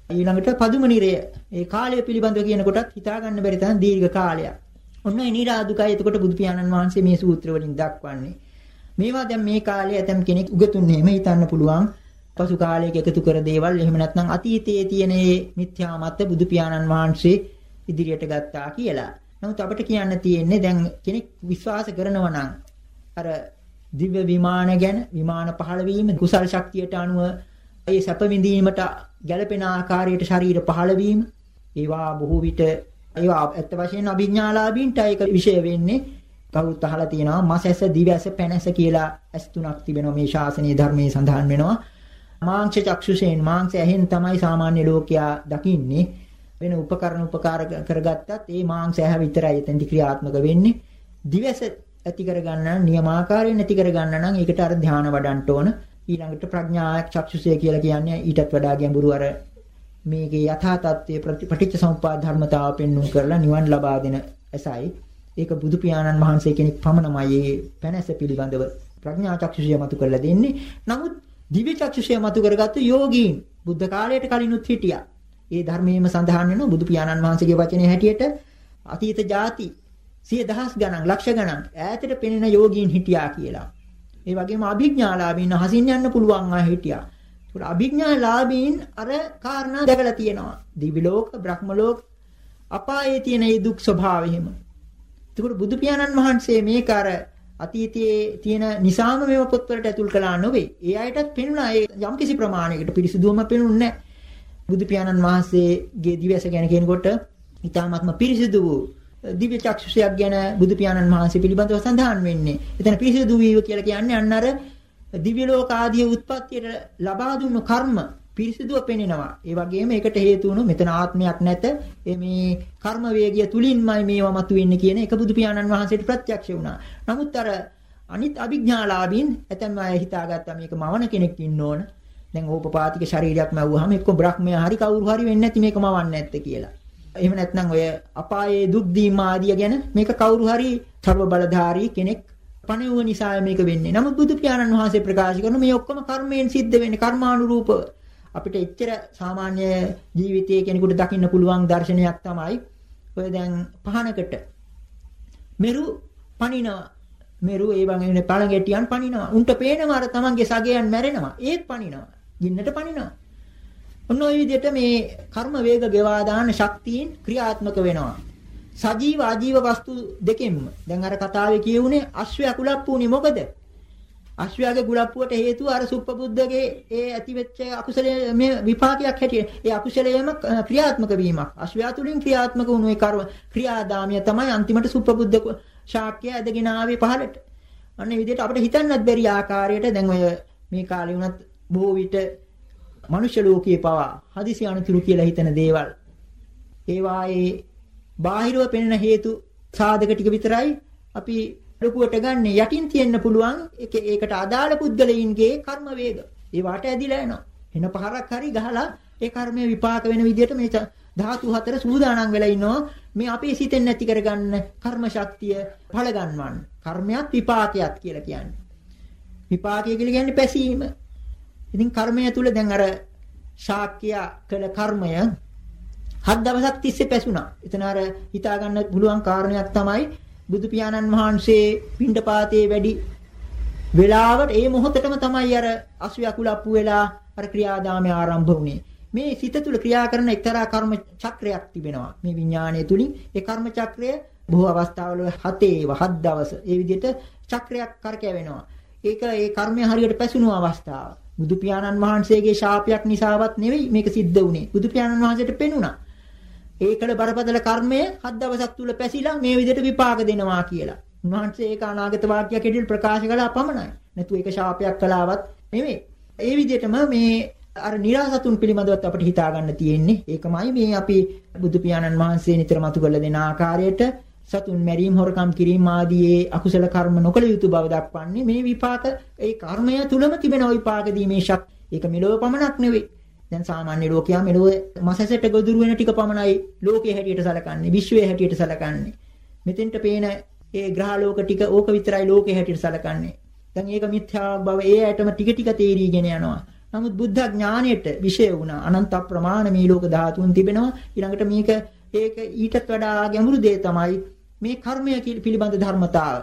ඊළඟට පදුම නිරය ඒ කාලය පිළිබඳව කියනකොටත් හිතා ගන්න බැරි තරම් දීර්ඝ කාලයක්. ඔන්න ඒ නිරාදුකයි එතකොට බුදු පියාණන් වහන්සේ මේ සූත්‍ර වලින් දක්වන්නේ. මේවා දැන් මේ කාලේ ඇතම් කෙනෙක් උගතුන් එහෙම හිතන්න පුළුවන්. පසු කාලයක එකතු කර දේවල්. එහෙම නැත්නම් අතීතයේ තියෙන මේ මිත්‍යා මත බුදු පියාණන් වහන්සේ ඉදිරියට ගත්තා කියලා. නමුත් අපිට කියන්න තියෙන්නේ දැන් කෙනෙක් විශ්වාස කරනවා නම් අර දිව්‍ය විමාන ගැන විමාන පහළ වීම කුසල් ශක්තියට අනුව ඒ සැප විඳීමට ගැළපෙන ආකාරයට ශරීර පහළ වීම. ඒවා බොහෝ විට ඒවා ඇත්ත වශයෙන්ම අභිඥාලාභීන්ට ඒක විශේෂ වෙන්නේ. කවුරුත් අහලා තියෙනවා මසැස දිවැස පැනැස කියලා ඇස් තුනක් තිබෙනවා මේ ශාසනීය ධර්මයේ සඳහන් වෙනවා. මාංශ චක්ෂුෂේන් මාංශ ඇහෙන් තමයි සාමාන්‍ය ලෝකයා දකින්නේ වෙන උපකරණ උපකාර කරගත්තත් ඒ මාංශ ඇහ විතරයි එතෙන්දි ක්‍රියාත්මක වෙන්නේ දිවැස ඇති කරගන්න නියමාකාරයෙන් ඇති කරගන්න නම් ඒකට අර ධානය වඩන්න ඕන. ඊළඟට ප්‍රඥා චක්ෂුසය කියලා කියන්නේ ඊටත් වඩා ගැඹුරු අර මේකේ යථා තත්ත්වයේ ප්‍රතිපටිච්ච සමුප්පාද ධර්මතාව පෙන්වුම් කරලා නිවන් ලබා දෙන ඇසයි. ඒක බුදු පියාණන් වහන්සේ කෙනෙක් පමණමයි මේ පැනැස පිළිබඳව ප්‍රඥා චක්ෂුසය මතු කරලා දෙන්නේ. නමුත් දිව්‍ය චක්ෂුසය මතු කරගත්තු යෝගීන් බුද්ධ කාලයට කලිනුත් හිටියා. ඒ ධර්මයේම සඳහන් වෙනවා බුදු පියාණන් වහන්සේගේ වචනේ හැටියට අතීත ಜಾති සිය දහස් ගණන් ලක්ෂ ගණන් ඈතට පෙනෙන යෝගීන් හිටියා කියලා. ඒ වගේම අභිඥාලාභීන් හසින් යන්න පුළුවන් අය හිටියා. ඒකට අභිඥාලාභීන් අර කාරණා දැකලා තියෙනවා. දිවි ලෝක, බ්‍රහ්ම ලෝක අපායේ තියෙන මේ දුක් ස්වභාවය එහෙම. ඒකට බුදු පියාණන් වහන්සේ මේක අර අතීතයේ තියෙන නිසාම මේව පොත්වලට ඇතුල් කළා නොවේ. ඒ අයටත් පෙනුණා ඒ යම්කිසි ප්‍රමාණයකට පිරිසිදුවම පෙනුන්නේ නැහැ. බුදු පියාණන් වහන්සේගේ දිවස ගැන කියනකොට ඊ타ත්ම පිරිසිදු වූ දිව්‍ය චක්ෂුෂයක් ගැන බුදු පියාණන් වහන්සේ පිළිබඳව සඳහන් වෙන්නේ. එතන පිරිසිදු වීම කියලා කියන්නේ අන්න අර දිව්‍ය ලෝක ආදී උත්පත්තියට ලබා දුන්නු කර්ම පිරිසිදුව පෙනෙනවා. ඒ වගේම ඒකට හේතු වුණු මෙතන ආත්මයක් නැත. මේ කර්ම වේගය තුලින්මයි මේවා මතුවෙන්නේ කියන එක බුදු පියාණන් වහන්සේට ප්‍රත්‍යක්ෂ වුණා. නමුත් අර අනිත් අභිඥාලාභීන් ඇතැම් අය හිතාගත්තා මේක මවන කෙනෙක් ඉන්න ඕන. දැන් ඕපපාතික ශරීරයක් මැව්වහම එක්ක බ්‍රහ්මයා හරි කවුරු හරි වෙන්නේ නැති මේක මවන්නේ නැත්තේ කියලා. එහෙම නැත්නම් ඔය අපායේ දුක් දීම ආදිය ගැන මේක කවුරු හරි ਸਰව බලධාරී කෙනෙක් පණෙවුව නිසා මේක වෙන්නේ. නමුත් බුදු පියාණන් වහන්සේ ප්‍රකාශ කරන මේ ඔක්කොම කර්මයෙන් සිද්ධ වෙන්නේ කර්මානුරූපව. අපිට එච්චර සාමාන්‍ය ජීවිතයේ කෙනෙකුට දකින්න පුළුවන් දර්ශනයක් තමයි ඔය දැන් පහනකට. මෙරු පණිනවා මෙරු ඒ වගේ පළඟැටියන් පණිනවා උන්ට පේනවා අර තමන්ගේ සගයන් මැරෙනවා. ඒත් පණිනවා ගින්නට පණිනවා ඔන්න ඔය විදිහට මේ කර්ම වේග ගෙවා දාන ශක්තියින් ක්‍රියාත්මක වෙනවා. සජීව ආජීව වස්තු දෙකෙන්ම. දැන් අර කතාවේ කියුනේ අශ්වයා කුලප්පුනේ මොකද? අශ්වයාගේ ගුලප්පුවට හේතුව අර සුප්පබුද්ධගේ ඒ ඇතිවෙච්ච අකුසලයේ මේ විපාකයක් හැටියට. ඒ අකුසලයේම ක්‍රියාත්මක වීමක්. අශ්වයා තුලින් ක්‍රියාත්මක වුණු ඒ කර්ම ක්‍රියාදාමිය තමයි අන්තිමට සුප්පබුද්ධ ශාක්‍ය ඇදගෙන ආවේ පහළට. අන්න ඒ විදිහට අපිට හිතන්නත් බැරි ආකාරයට දැන් ඔය මේ කාලේ වුණත් බොහෝ විට මනුෂ්‍ය ලෝකයේ පවා හදිසි අනුතුරු කියලා හිතන දේවල්. ඒවායේ බාහිරව පෙනෙන හේතු සාධක ටික විතරයි. අපි ලොකුවට ගන්න යටින් තියෙන්න පුළුවන් ඒකට අදාළ පුද්ගලයින්ගේ කර්ම වේග. ඒ වාට ඇදිලා යනවා. එන පහරක් හරි ගහලා ඒ කර්මය විපාක වෙන විදිහට මේ ධාතු හතර සූදානම් වෙලා ඉන්නවා. මේ අපේ සිතෙන් නැති කරගන්න කර්ම ශක්තිය ඵල ගන්නවන්න. කර්මයක් විපාකයක් කියලා කියන්නේ. විපාකය කියලා කියන්නේ පැසීම. ඉතින් කර්මය තුල දැන් අර ශාක්‍ය කළ කර්මය හත් දවසක් තිස්සේ පැසුණා. එතන අර හිතා ගන්න පුළුවන් කාරණයක් තමයි බුදු පියාණන් වහන්සේ පිණ්ඩපාතේ වැඩි වෙලාවට ඒ මොහොතටම තමයි අර අසුය කුලප්පු වෙලා අර ක්‍රියාදාමය ආරම්භ වුණේ. මේ සිත තුළ ක්‍රියා කරන එක්තරා කර්ම චක්‍රයක් තිබෙනවා. මේ විඥාණය තුලින් ඒ කර්ම චක්‍රය බොහෝ අවස්ථාවල හතේ හත් දවස ඒ විදිහට චක්‍රයක් කරකැවෙනවා. ඒක ඒ කර්මය හරියට පැසුණු අවස්ථාව. බුදු පියාණන් වහන්සේගේ ශාපයක් නිසාවත් නෙවෙයි මේක සිද්ධ වුණේ. බුදු පියාණන් වහන්සේට පෙනුණා. ඒකල බරපතල කර්මය හත් දවසක් තුල පැසිලා මේ විදිහට විපාක දෙනවා කියලා. උන්වහන්සේ ඒක අනාගත වාක්‍යයක් හැටියට ප්‍රකාශ කළා පමණයි. නැතු ඒක ශාපයක් කළාවත් නෙමෙයි. ඒ විදිහටම මේ අර નિરાසතුන් පිළිබඳවත් අපිට හිතා ගන්න තියෙන්නේ. ඒකමයි මේ අපි බුදු පියාණන් වහන්සේ නිතර මතු කරලා දෙන ආකාරයට සතුන් මැරීම හොරකම් කිරීම ආදී අකුසල කර්ම නොකළ යුතු බව දක්වන්නේ මේ විපාක ඒ කර්මය තුලම තිබෙන විපාක දීමේ ශක්තිය. ඒක මෙලොව පමණක් නෙවෙයි. දැන් සාමාන්‍ය ලෝකයා මෙලොව මසසට ගොදුරු වෙන ටික පමණයි ලෝකයේ හැටියට සැලකන්නේ විශ්වයේ හැටියට සැලකන්නේ. මෙතෙන්ට පේන ඒ ග්‍රහ ලෝක ටික ඕක විතරයි ලෝකයේ හැටියට සැලකන්නේ. දැන් ඒක මිත්‍යා බව ඒ ඇටම ටික ටික තේරීගෙන යනවා. නමුත් බුද්ධ ඥාණයට විශේෂ වුණා. අනන්ත ප්‍රමාණ මේ ලෝක ධාතුන් තිබෙනවා. ඊළඟට මේක ඒක ඊටත් වඩා ගැඹුරු දේ තමයි මේ කර්මය පිළිබඳ ධර්මතාව.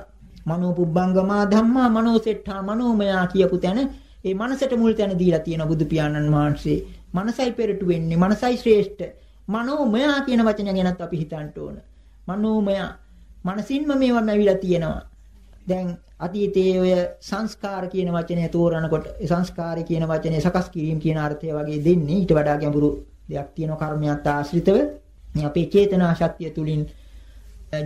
මනෝ පුබ්බංගමා ධම්මා මනෝසෙට්ඨා මනෝමයා කියපු තැන ඒ මනසට මුල් තැන දීලා තියෙන බුදු පියාණන් වහන්සේ. මනසයි පෙරට වෙන්නේ මනසයි ශ්‍රේෂ්ඨ. මනෝමයා කියන වචනය ගැනත් අපි හිතන්න ඕන. මනෝමයා. මනසින්ම මේවා නැවිලා තියෙනවා. දැන් අතීතයේ ඔය සංස්කාර කියන වචනය තෝරනකොට සංස්කාරය කියන වචනේ සකස් කිරීම කියන අර්ථය වගේ දෙන්නේ. ඊට වඩා ගැඹුරු දෙයක් තියෙනවා කර්මයක් ආශ්‍රිතව. මේ අපේ චේතනා ශක්තිය තුලින්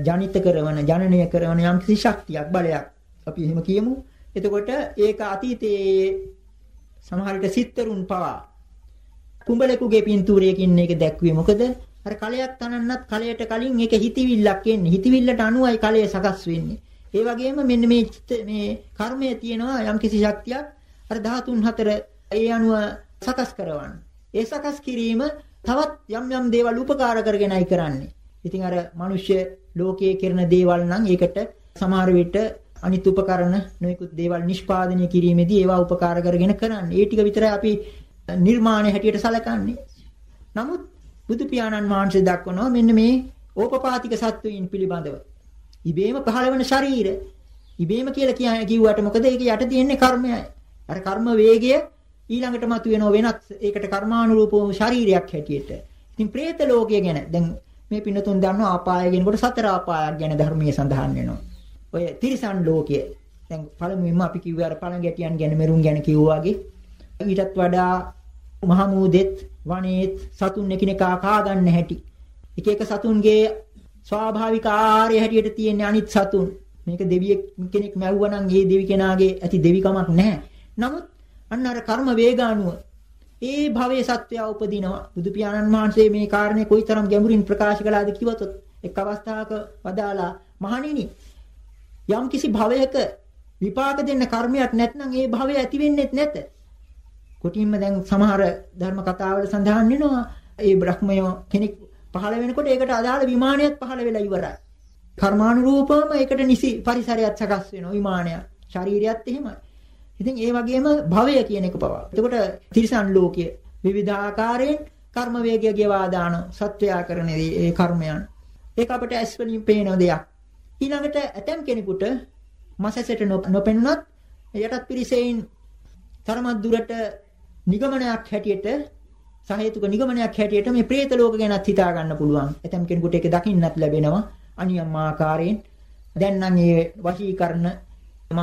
ජනිත කරන ජනනය කරන යම් කිසි ශක්තියක් බලයක් අපි එහෙම කියමු. එතකොට ඒක අතීතයේ සමහර විට සිත්තරුන් පවා කුඹලෙකුගේ පින්තූරයකින් මේක දැක්ුවේ. මොකද? අර කලයක් තනන්නත් කලයට කලින් ඒක හිතවිල්ලක් එන්නේ. හිතවිල්ලට අනුවයි කලය සකස් වෙන්නේ. ඒ වගේම මෙන්න මේ මේ කර්මය තියෙනවා යම්කිසි ශක්තියක් අර 13 හතර ඒ අනුව සකස් කරවන්න. ඒ සකස් කිරීම තවත් යම් යම් දේවල් උපකාර කරගෙනයි කරන්නේ. ඉතින් අර මිනිස්ය ලෝකයේ කරන දේවල් නම් ඒකට සමහර විට අනිත් උපකරණ නොයෙකුත් දේවල් නිෂ්පාදනය කිරීමේදී ඒවා උපකාර කරගෙන කරන්නේ. ඒ ටික විතරයි අපි නිර්මාණ හැටියට සැලකන්නේ. නමුත් බුදු පියාණන් වහන්සේ දක්වනවා මෙන්න මේ ඕපපාතික සත්වයින් පිළිබඳව. ඉබේම පහළ වෙන ශරීර. ඉබේම කියලා කියන කිව්වට මොකද ඒක යට තියෙන්නේ කර්මයයි. අර කර්ම වේගය ඊළඟට මතුවෙන වෙනත් ඒකට කර්මානුරූප ශරීරයක් හැටියට. ඉතින් പ്രേත ලෝකය ගැන දැන් මේ පින්නතුන් දන්නවා අපාය කියනකොට සතර අපායක් ගැන ධර්මයේ සඳහන් වෙනවා. ඔය තිරිසන් ලෝකයේ දැන් පළමුවෙන්ම අපි කිව්වේ අර පළඟැටියන් ගැන මෙරුන් ගැන කිව්වා වගේ ඊටත් වඩා මහමූදෙත් වනේත් සතුන් එකිනෙකා කා ගන්න හැටි එක එක සතුන්ගේ ස්වාභාවික ආහාරය හැටියට තියෙන අනිත් සතුන් මේක දෙවියෙක් කෙනෙක් මැව්වා නම් ඒ දෙවි කෙනාගේ ඇති දෙවිකමක් නැහැ නමුත් අන්න අර කර්ම වේගානුව ඒ භවයේ සත්වයා උපදිනවා. බුදු පියාණන් වහන්සේ මේ කාරණේ කොයිතරම් ගැඹුරින් ප්‍රකාශ කළාද කිව්වොත් එක් අවස්ථාවක වදාලා මහණෙනි යම් කිසි භවයක විපාක දෙන්න කර්මයක් නැත්නම් ඒ භවය ඇති වෙන්නේ නැත. කොටින්ම දැන් සමහර ධර්ම කතාවල සඳහන් වෙනවා ඒ බ්‍රහ්මය කෙනෙක් පහළ වෙනකොට ඒකට අදාළ විමානයක් පහළ වෙලා ඉවරයි. කර්මානුරූපවම ඒකට නිසි පරිසරයක් සකස් වෙනවා විමානයක්. ශරීරයත් එහෙමයි. ඉතින් ඒ වගේම භවය කියන එක පවා. එතකොට තිරිසන් ලෝකයේ විවිධාකාරයෙන් කර්ම වේගය ගෙවා දාන සත්වයා කරන ඒ කර්මයන්. ඒක අපිට ඇස් වලින් පේන දෙයක්. ඊළඟට ඇතම් කෙනෙකුට මසසට නොපෙනුනත් යටත් පිරිසෙයින් තරමක් දුරට නිගමනයක් හැටියට සහේතුක නිගමනයක් හැටියට මේ പ്രേත ලෝක ගැනත් හිතා ගන්න පුළුවන්. ඇතම් කෙනෙකුට ඒක දකින්නත් ලැබෙනවා. අනියම් ආකාරයෙන් දැන් නම් මේ වශීකරණ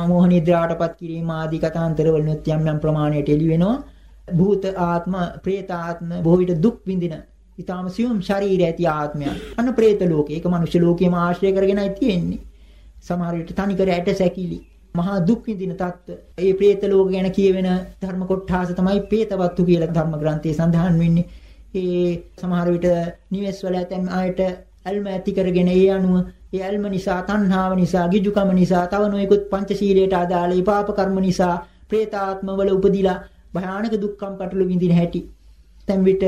මෝහනී ද්‍රාවටපත් කිරීම ආදී කතාන්තරවලුත් යම් යම් ප්‍රමාණයට එළි වෙනවා. භූත ආත්ම, പ്രേත ආත්ම බොහෝ විට දුක් විඳින ඊටාම සියුම් ශරීර ඇති ආත්මයන්. අන්න പ്രേත ලෝකේ. ඒක මනුෂ්‍ය ලෝකයේම ආශ්‍රය කරගෙනයි තියෙන්නේ. සමහර විට තනිකර ඇට සැකිලි මහා දුක් විඳින தত্ত্ব. ඒ പ്രേත ලෝක ගැන කියවෙන ධර්ම කොටාස තමයි പ്രേතවත්තු කියලා ධර්ම ග්‍රන්ථයේ සඳහන් වෙන්නේ. ඒ සමහර විට නිවෙස් වල ඇතැම් ආයත අල්ම ඇති කරගෙන ඒ අනුව ඒ අල්ම නිසා තණ්හාව නිසා ගිජුකම නිසා තව නොයෙකුත් පංචශීලයට අදාළ ඒ පාප කර්ම නිසා പ്രേතාත්මවල උපදිලා භයානක දුක්ඛම් පටලු විඳින හැටි. දැන් විට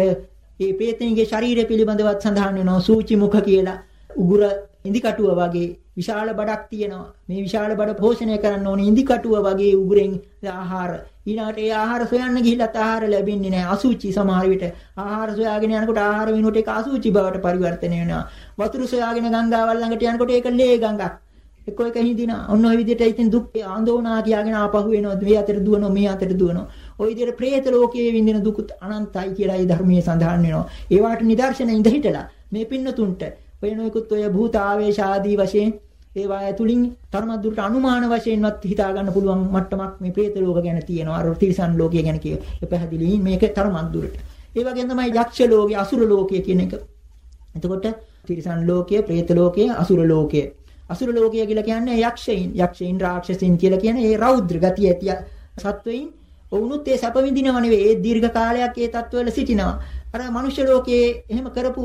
ඒ പ്രേතනිගේ ශරීරය පිළිබඳවත් සඳහන් වෙනවා සූචි මුඛ කියලා. උගුර ඉඳි කටුව වගේ විශාල බඩක් තියෙනවා. මේ විශාල බඩ පෝෂණය කරන්න ඕනේ ඉඳි කටුව වගේ උගුරෙන් ආහාර. ඊළාට ඒ ආහාර සොයන්න ගිහිල්ලත් ආහාර ලැබෙන්නේ නැහැ. අසුචි සමහර විට ආහාර සොයාගෙන යනකොට ආහාර වෙනුවට ඒක අසුචි බවට පරිවර්තනය වෙනවා. වතුර සොයාගෙන ගංගාවල් ළඟට යනකොට ඒක ලේ ගඟක්. එක්ක එක හිඳිනා. ඔන්න ඔය විදිහට ඉතින් දුක් ආందోනා කියාගෙන ආපහු එනවා. මේ අතට දුවනවා, මේ අතට දුවනවා. ඔය විදිහට പ്രേත ලෝකයේ විඳින දුකුත් අනන්තයි කියලා ඒ ධර්මයේ සඳහන් වෙනවා. ඒවට නිදර්ශන ඉඳ හිටලා මේ පින්නතුන්ට ඔය නොයෙකුත් ඔය භූත ආවේශ ආදී වශයෙන් ඒවා ඇතුලින් තරමක් දුරට අනුමාන වශයෙන්වත් හිතා ගන්න පුළුවන් මට්ටමක් මේ പ്രേත ලෝක ගැන තියෙනවා අර තිරිසන් ලෝකය ගැන කිය. පැහැදිලිින් මේක තරමක් දුරට. ඒ වගේම තමයි යක්ෂ ලෝකය, අසුර ලෝකය කියන එක. එතකොට තිරිසන් ලෝකය, പ്രേත ලෝකය, අසුර ලෝකය. අසුර ලෝකය කියලා කියන්නේ යක්ෂයින්, යක්ෂයින් රාක්ෂසින් කියලා කියන ඒ රෞද්‍ර ගතිය ඇති සත්වයින්. ඔවුනුත් ඒ සැප විඳිනව නෙවෙයි, ඒ දීර්ඝ කාලයක් ඒ තත්ත්වවල සිටිනවා. අර මනුෂ්‍ය ලෝකයේ එහෙම කරපු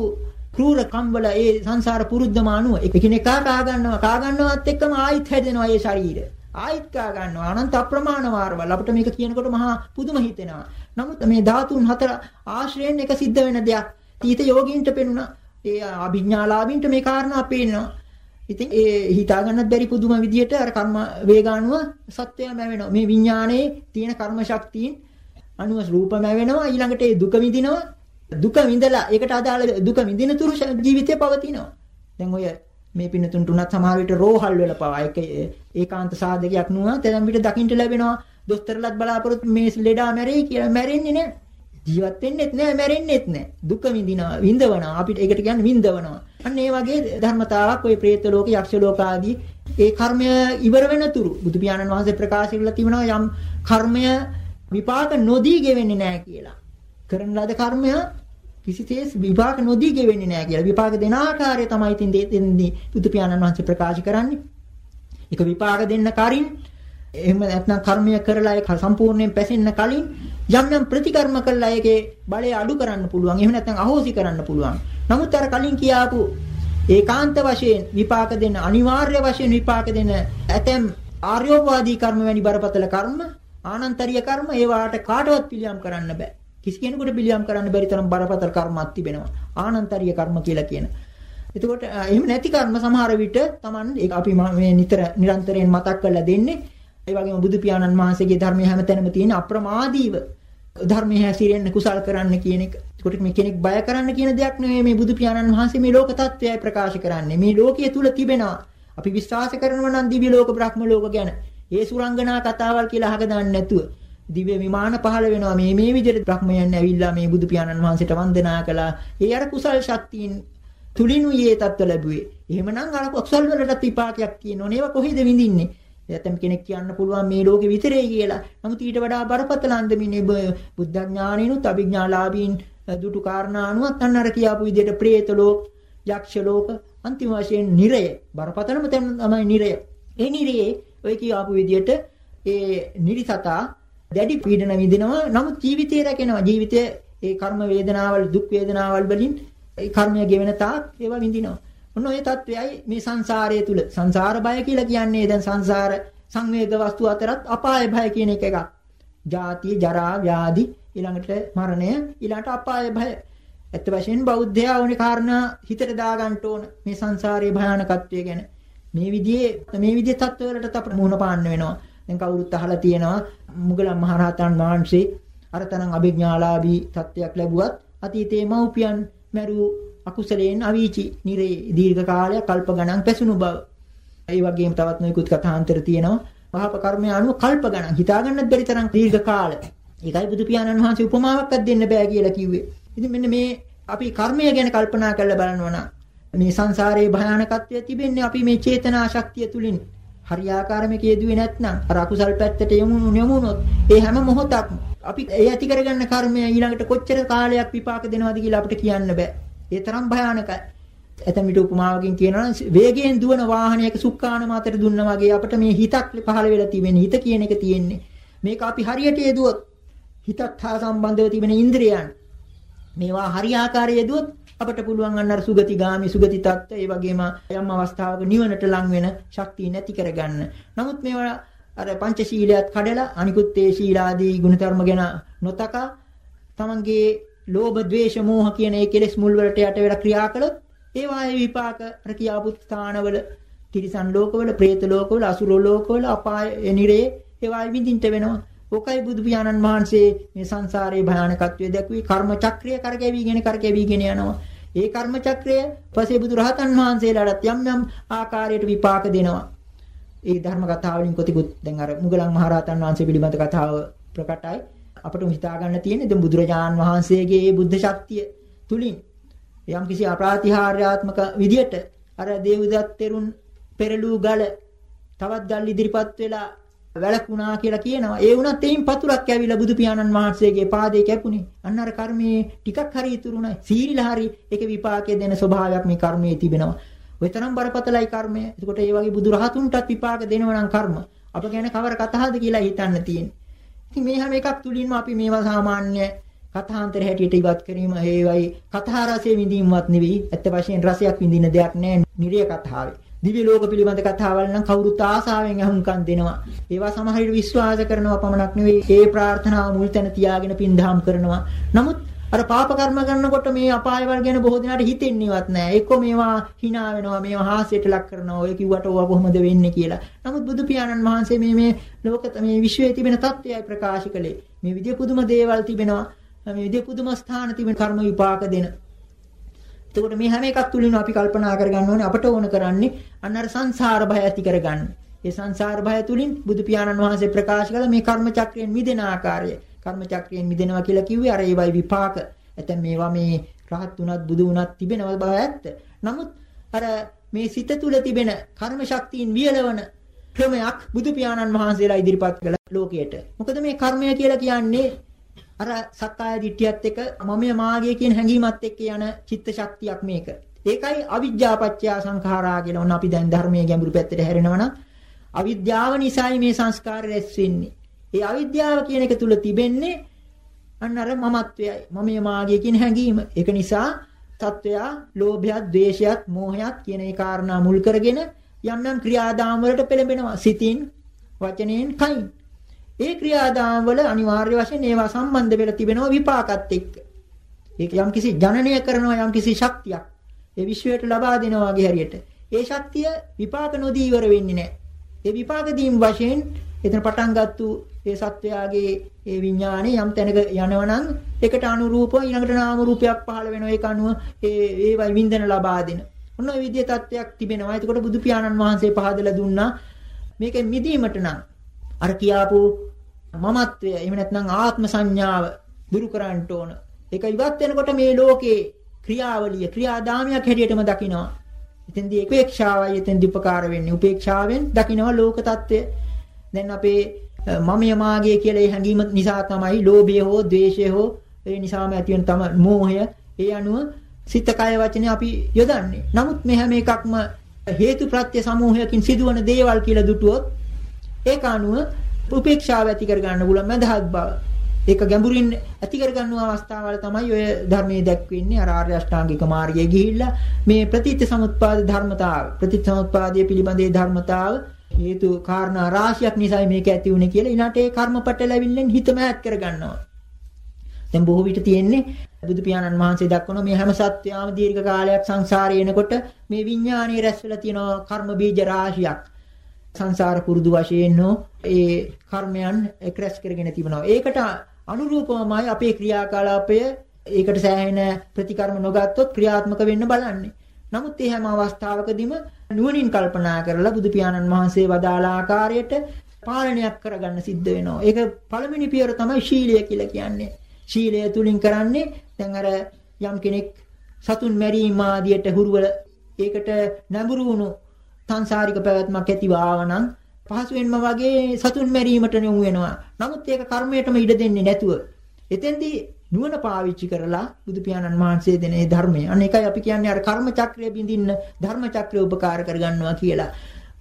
ක්‍රූර කම්වල ඒ සංසාර පුරුද්දම අනුව එකිනෙක කා ගන්නවා. කා ගන්නවත් එක්කම ආයිත් හැදෙනවා ඒ ශරීරය. ආයිත් කා ගන්නවා. අනන්ත අප්‍රමාණ වාරවල අපිට මේක කියනකොට මහා පුදුම හිතෙනවා. නමුත් මේ ධාතුන් හතර ආශ්‍රයෙන් එක සිද්ධ වෙන දෙයක්. ඊට යෝගීන්ට පෙනුණා ඒ අභිඥාලාභින්ට මේ කාරණා පේනවා. ඉතින් ඒ හිතා ගන්නත් බැරි පුදුම විදියට අර කර්ම වේගානුව සත්‍යයම වෙනවා මේ විඥානයේ තියෙන කර්ම ශක්තියින් අනුව රූපම වෙනවා ඊළඟට ඒ දුක විඳිනවා. දුක විඳලා ඒකට අදාළ දුක විඳින තුරු ජීවිතය පවතිනවා. දැන් ඔය මේ පින්නතුන්ට උනත් සමහර විට රෝහල් වල පවා ඒක ඒකාන්ත සාධකයක් නුවා තැන් විට දකින්න ලැබෙනවා. දොස්තරලත් බලාපොරොත්තු මේ ලෙඩා මැරෙයි කියලා මැරෙන්නේ නැහැ. ජීවත් වෙන්නෙත් නැහැ මැරෙන්නෙත් නැහැ. දුක විඳිනවා විඳවනවා අපිට ඒකට කියන්නේ විඳවනවා. අන්න ඒ වගේ ධර්මතාවක් ওই പ്രേත ලෝක යක්ෂ ලෝක ආදී ඒ කර්මය ඉවර වෙනතුරු බුදු පියාණන් වහන්සේ ප්‍රකාශ කරලා තිබෙනවා යම් කර්මය විපාක නොදී ගෙවෙන්නේ නැහැ කියලා. කරන ලද කර්මය කිසිසේත් විපාක නොදී ගෙවෙන්නේ නැහැ කියලා. විපාක දෙන ආකාරය තමයි ඉතින් දෙන්නේ බුදු පියාණන් වහන්සේ ප්‍රකාශ කරන්නේ. ඒක විපාක දෙන්න කරින් එහෙම නැත්නම් කර්මය කරලා ඒක සම්පූර්ණයෙන් පැසෙන්න කලින් යම් යම් ප්‍රතිකර්ම කළා ඒකේ බලය අඩු කරන්න පුළුවන්. එහෙම නැත්නම් අහෝසි කරන්න පුළුවන්. නමුත් අර කලින් කියාපු ඒකාන්ත වශයෙන් විපාක දෙන්න අනිවාර්ය වශයෙන් විපාක දෙන්න ඇතැම් ආර්යෝපවාදී කර්ම වැනි බරපතල කර්ම ආනන්තරීය කර්ම ඒවාට කාටවත් පිළියම් කරන්න බෑ. කිසි කෙනෙකුට පිළියම් කරන්න බැරි තරම් බරපතල කර්මයක් තිබෙනවා. ආනන්තරීය කර්ම කියලා කියන. එතකොට එහෙම නැති කර්ම සමහර විට Taman ඒක අපි මේ නිතර නිරන්තරයෙන් මතක් කරලා දෙන්නේ. ඒ වගේම බුදු පියාණන් වහන්සේගේ ධර්මයේ හැමතැනම තියෙන අප්‍රමාදීව ධර්මයේ හැසිරෙන්න කුසල් කරන්න කියන එක. ඒකට මේ කෙනෙක් බය කරන්න කියන දෙයක් නෙවෙයි මේ බුදු පියාණන් වහන්සේ මේ ලෝක தත්වයයි ප්‍රකාශ කරන්නේ. මේ ලෝකයේ තුල තිබෙනවා. අපි විශ්වාස කරනවා නම් දිව්‍ය ලෝක බ්‍රහ්ම ලෝක ගැන. ඒ සුරංගනා කතාවල් කියලා අහක දාන්න නැතුව දිව්‍ය විමාන පහළ වෙනවා මේ මේ විදිහට බ්‍රහ්මයන් ඇවිල්ලා මේ බුදු පියාණන් වහන්සේට වන්දනා කළා. ඒ අර කුසල් ශක්තියින් තුලිනුයේ තත්ත්ව ලැබුවේ. එහෙමනම් අර කුසල් වලට විපාකයක් තියෙනවනේ. ඒවා කොහෙද විඳින්නේ? නැත්නම් කෙනෙක් කියන්න පුළුවන් මේ ලෝකෙ විතරයි කියලා. නමුත් ඊට වඩා බරපතල අන්දමින් බුද්ධ ඥානිනුත් අභිඥාලාභීන් දුටු කාරණා අනුවත් අන්න අර කියාපු විදිහට പ്രേත ලෝක, යක්ෂ ලෝක අන්තිම වශයෙන් නිරය. බරපතලම තමයි නිරය. ඒ නිරයේ ඔය කියාපු විදිහට ඒ නිරිසතා දැඩි පීඩන විඳිනවා. නමුත් ජීවිතය රැකෙනවා. ජීවිතය ඒ කර්ම වේදනාවල් දුක් වේදනාවල් වලින් ඒ කර්මය ගෙවෙන තාක් ඒවා විඳිනවා. ඔන්න ඔය தත්වයයි මේ සංසාරය තුල සංසාර බය කියලා කියන්නේ දැන් සංසාර සංවේග වස්තු අතරත් අපාය බය කියන එක එකක්. ජාතිය, ජරා, ව්‍යාධි, ඊළඟට මරණය, ඊළඟට අපාය බය. ඇත්ත වශයෙන් බෞද්ධයා වුණේ කාරණා හිතට දාගන්න ඕන මේ සංසාරයේ භයානකත්වය ගැන. මේ විදිහේ මේ විදිහේ தත්වලට අපට මුහුණ පාන්න වෙනවා. දැන් කවුරුත් අහලා තියෙනවා මුගලන් මහරහතන් වහන්සේ අරතරන් අභිඥාලාභී තත්ත්වයක් ලැබුවත් අතීතයේ මව්පියන් මැරු අකුසලයෙන් අවීචි නිරේ දීර්ඝ කාලයක් කල්ප ගණන් පැසුණු බව. ඒ වගේම තවත් නොයෙකුත් කථාන්තර තියෙනවා. පහප කර්මය අනුව කල්ප ගණන් හිතා ගන්නත් බැරි තරම් දීර්ඝ කාල. ඒකයි බුදු පියාණන් වහන්සේ උපමාවක්වත් දෙන්න බෑ කියලා කිව්වේ. ඉතින් මෙන්න මේ අපි කර්මය ගැන කල්පනා කරලා බලනවා නම් මේ සංසාරයේ භයානකත්වය තිබෙන්නේ අපි මේ චේතනා ශක්තිය තුලින් හරියාකාරම කියදුවේ නැත්නම් අර අකුසල් පැත්තට යමු යමුනොත් ඒ හැම මොහොතක්ම අපි ඒ ඇති කරගන්න කර්මය ඊළඟට කොච්චර කාලයක් විපාක දෙනවද කියලා අපිට කියන්න බෑ. ඒ තරම් භයානකයි. එතන මිට උපමාවකින් කියනවා වේගයෙන් දුවන වාහනයක සුක්කාන මාතර දුන්නා වගේ අපිට මේ හිතක් පහළ වෙලා තියෙන්නේ හිත කියන එක තියෙන්නේ. මේක අපි හරියට යෙදුවොත් හිතත් හා සම්බන්ධව තිබෙන ඉන්ද්‍රියයන් මේවා හරියාකාරයේ යෙදුවොත් අපට පුළුවන් අන්න අර සුගතිගාමි සුගති තත්ත්ව ඒ වගේම යම් අවස්ථාවක නිවනට ලං වෙන ශක්තිය නැති කරගන්න. නමුත් මේවා අර පංචශීලයක් කඩලා අනිකුත් ඒ ශීලාදී ගුණධර්ම ගැන නොතකා තමන්ගේ ලෝභ ද්වේෂ මෝහ කියන ඒ කෙලෙස් මුල් වලට යට වෙලා ක්‍රියා කළොත් ඒ වායේ විපාක අර කියාපු ස්ථානවල තිරිසන් ලෝකවල പ്രേත ලෝකවල අසුර ලෝකවල අපාය නිරේ ඒ වායේ විඳින්න වෙනවා. ඔකයි බුදු පියාණන් වහන්සේ මේ සංසාරයේ භයානකත්වය දැක්වී කර්ම චක්‍රය කරකැවිගෙන කරකැවිගෙන යනවා. ඒ කර්ම චක්‍රය පස්සේ බුදු රහතන් වහන්සේලාට යම් යම් ආකාරයට විපාක දෙනවා. ඒ ධර්ම කතාව වලින් කොතිකුත් දැන් අර මුගලන් මහරහතන් වහන්සේ පිළිබඳ කතාව ප්‍රකටයි. අපට හිතා ගන්න තියෙන්නේ දැන් බුදුරජාන් වහන්සේගේ මේ බුද්ධ ශක්තිය තුලින් යම් කිසි අප්‍රාතිහාර්යාත්මක විදියට අර දේවදත් තෙරුන් පෙරළූ ගල තවත් ගල් ඉදිරිපත් වෙලා වැළකුණා කියලා කියනවා. ඒ වුණත් එයින් පතුරක් ඇවිල්ලා බුදු පියාණන් වහන්සේගේ පාදේ කැපුණේ. අන්න අර කර්මයේ ටිකක් හරි ඉතුරුණයි. සීරිලා හරි ඒක විපාකයේ දෙන ස්වභාවයක් මේ කර්මයේ තිබෙනවා. ඔය තරම් බරපතලයි කර්මය. එතකොට ඒ වගේ බුදු රහතුන්ටත් විපාක දෙනවා නම් කර්ම. අප ගැන කවර කතාවද කියලා හිතන්න තියෙන්නේ. ඉතින් මේ හැම එකක් තුලින්ම අපි මේවා සාමාන්‍ය කථාන්තර හැටියට ඉවත් කිරීම ඒවයි කතා රසයේ විඳීමවත් නෙවෙයි. ඇත්ත වශයෙන් රසයක් විඳින දෙයක් නෑ නිර්ය කතාවේ. දිව්‍ය ලෝක පිළිබඳ කතාවල් නම් කවුරුත් ආසාවෙන් අහුම්කම් දෙනවා. ඒවා සමහර විට විශ්වාස කරනවා පමණක් නෙවෙයි ඒ ප්‍රාර්ථනාව මුල් තැන තියාගෙන පින්දහම් කරනවා. නමුත් අර පාප කර්ම කරනකොට මේ අපායවල් ගැන බොහෝ දෙනාට හිතෙන්නේවත් නැහැ. එක්ක මේවා hina වෙනවා, මේවා හාස්‍යයට ලක් කරනවා. ඔය කිව්වට ඕවා කොහොමද වෙන්නේ කියලා. නමුත් බුදු පියාණන් වහන්සේ මේ මේ ලෝක මේ විශ්වයේ තිබෙන தත්ත්වයයි ප්‍රකාශ කළේ. මේ විදිය පුදුම දේවල් තිබෙනවා. මේ විදිය පුදුම ස්ථාන තිබෙන කර්ම විපාක දෙන එතකොට මේ හැම එකක් තුලින් අපි කල්පනා කරගන්න ඕනේ අපට ඕන කරන්නේ අන්න අර සංසාර භය ඇති කරගන්න. ඒ සංසාර භය තුලින් බුදු පියාණන් වහන්සේ ප්‍රකාශ කළ මේ කර්ම චක්‍රයෙන් මිදෙන ආකාරය. කර්ම චක්‍රයෙන් මිදෙනවා කියලා කිව්වේ අර ඒවයි විපාක. ඇතැම් මේවා මේ රහත් උනත් බුදු උනත් තිබෙනව බව ඇත්ත. නමුත් අර මේ සිත තුල තිබෙන කර්ම ශක්තියින් වියලවන ක්‍රමයක් බුදු පියාණන් වහන්සේලා ඉදිරිපත් කළ ලෝකයට. මොකද මේ කර්මය කියලා කියන්නේ අර සක්කාය දිට්ඨියත් එක්ක මමය මාගේ කියන හැඟීමත් එක්ක යන චිත්ත ශක්තියක් මේක. ඒකයි අවිජ්ජාපච්චය සංඛාරා කියලා ඔන්න අපි දැන් ධර්මයේ ගැඹුරු පැත්තට හැරෙනවා නම් අවිද්‍යාව නිසායි මේ සංස්කාර රැස් වෙන්නේ. ඒ අවිද්‍යාව කියන එක තුල තිබෙන්නේ අන්න අර මමත්වයයි. මමය මාගේ කියන හැඟීම. ඒක නිසා තත්වයා ලෝභයත්, ද්වේෂයත්, මෝහයත් කියන ඒ කාරණා මුල් කරගෙන යම් යම් ක්‍රියාදාම වලට පෙළඹෙනවා. සිතින්, වචනයෙන්, කයින්. ඒ ක්‍රියාදාම වල අනිවාර්ය වශයෙන් ඒවා සම්බන්ධ වෙලා තිබෙනවා විපාකත් එක්ක. ඒක යම්කිසි ජනනය කරනවා යම්කිසි ශක්තියක්. ඒ විශ්වයට ලබා දෙනවා වගේ හරියට. ඒ ශක්තිය විපාක නොදී ඉවර වෙන්නේ නැහැ. ඒ විපාක දීම් වශයෙන් එතන පටන් ගත්තු ඒ සත්වයාගේ ඒ විඥානේ යම් තැනක යනවනම් ඒකට අනුරූපව ඊළඟට නාම රූපයක් පහළ වෙනවා ඒක අනුව ඒ ඒවයි වින්දන ලබා දෙන. ඔන්න ඔය විදිහේ තත්ත්වයක් තිබෙනවා. එතකොට බුදු පියාණන් වහන්සේ පහදලා දුන්නා මේකෙන් මිදීමට නම් අර කියාපු මමත්වය එහෙම නැත්නම් ආත්ම සංඥාව දුරු කරන්න ඕන. ඒක ඉවත් වෙනකොට මේ ලෝකේ ක්‍රියාවලිය ක්‍රියාදාමයක් හැටියටම දකිනවා. එතෙන්දී උපේක්ෂාවයි එතෙන්දී උපකාර වෙන්නේ. උපේක්ෂාවෙන් දකිනවා ලෝක తত্ত্বය. දැන් අපේ මමය මාගේ කියලා ඒ හැඟීම නිසා තමයි ලෝභය හෝ ද්වේෂය හෝ ඒ නිසාම ඇති වෙන තම මෝහය ඒ අනුව සිත කය වචනේ අපි යොදන්නේ. නමුත් මේ හැම එකක්ම හේතු ප්‍රත්‍ය සමූහයකින් සිදුවන දේවල් කියලා දුටුවොත් ඒක අනුව උපේක්ෂාව ඇති කර ගන්න පුළුවන් මදහත් බව. ඒක ගැඹුරින් ඇති කර ගන්න අවස්ථාවල තමයි ඔය ධර්මයේ දැක්වෙන්නේ අර ආර්ය අෂ්ටාංගික මාර්ගයේ ගිහිල්ලා මේ ප්‍රතිත්‍ය සමුත්පාද ධර්මතාව ප්‍රතිත්‍ය සමුත්පාදයේ පිළිබඳේ ධර්මතාව හේතු කාරණා රාශියක් නිසායි මේක ඇති වුනේ කියලා ඊළාට ඒ කර්මපට ලැබිල්ලෙන් හිත මෑත් කර ගන්නවා. දැන් බොහෝ විට තියෙන්නේ බුදු පියාණන් වහන්සේ දක්වන මේ හැම සත්‍යාම දීර්ඝ කාලයක් සංසාරේ එනකොට මේ විඥානයේ රැස් වෙලා තියෙන කර්ම බීජ රාශියක් සංසාර පුරුදු වශයෙන් නෝ ඒ කර්මයන් එක්රැස් කරගෙන තිබෙනවා. ඒකට අනුරූපවමයි අපේ ක්‍රියාකලාපය ඒකට සෑහෙන ප්‍රතිකර්ම නොගත්තොත් ක්‍රියාත්මක වෙන්න බලන්නේ. නමුත් මේ හැම අවස්ථාවකදීම නුවණින් කල්පනා කරලා බුදු පියාණන් වහන්සේ වදාළ ආකාරයට පාලනයක් කරගන්න සිද්ධ වෙනවා. ඒක පළවෙනි පියවර තමයි ශීලය කියලා කියන්නේ. ශීලය තුලින් කරන්නේ දැන් අර යම් කෙනෙක් සතුන් මැරීම ආදියට හුරුවල ඒකට නැඹුරු වුණු සංසාරික පැවැත්මක් ඇතිව ආවනම් පහසුවෙන්ම වගේ සතුන් මැරීමට යොමු වෙනවා. නමුත් ඒක කර්මයටම ඉඩ දෙන්නේ නැතුව එතෙන්දී නුවණ පාවිච්චි කරලා බුදු පියාණන් වහන්සේ දෙන ඒ ධර්මය. අනේකයි අපි කියන්නේ අර කර්ම චක්‍රය බින්දින්න ධර්ම චක්‍රය උපකාර කරගන්නවා කියලා.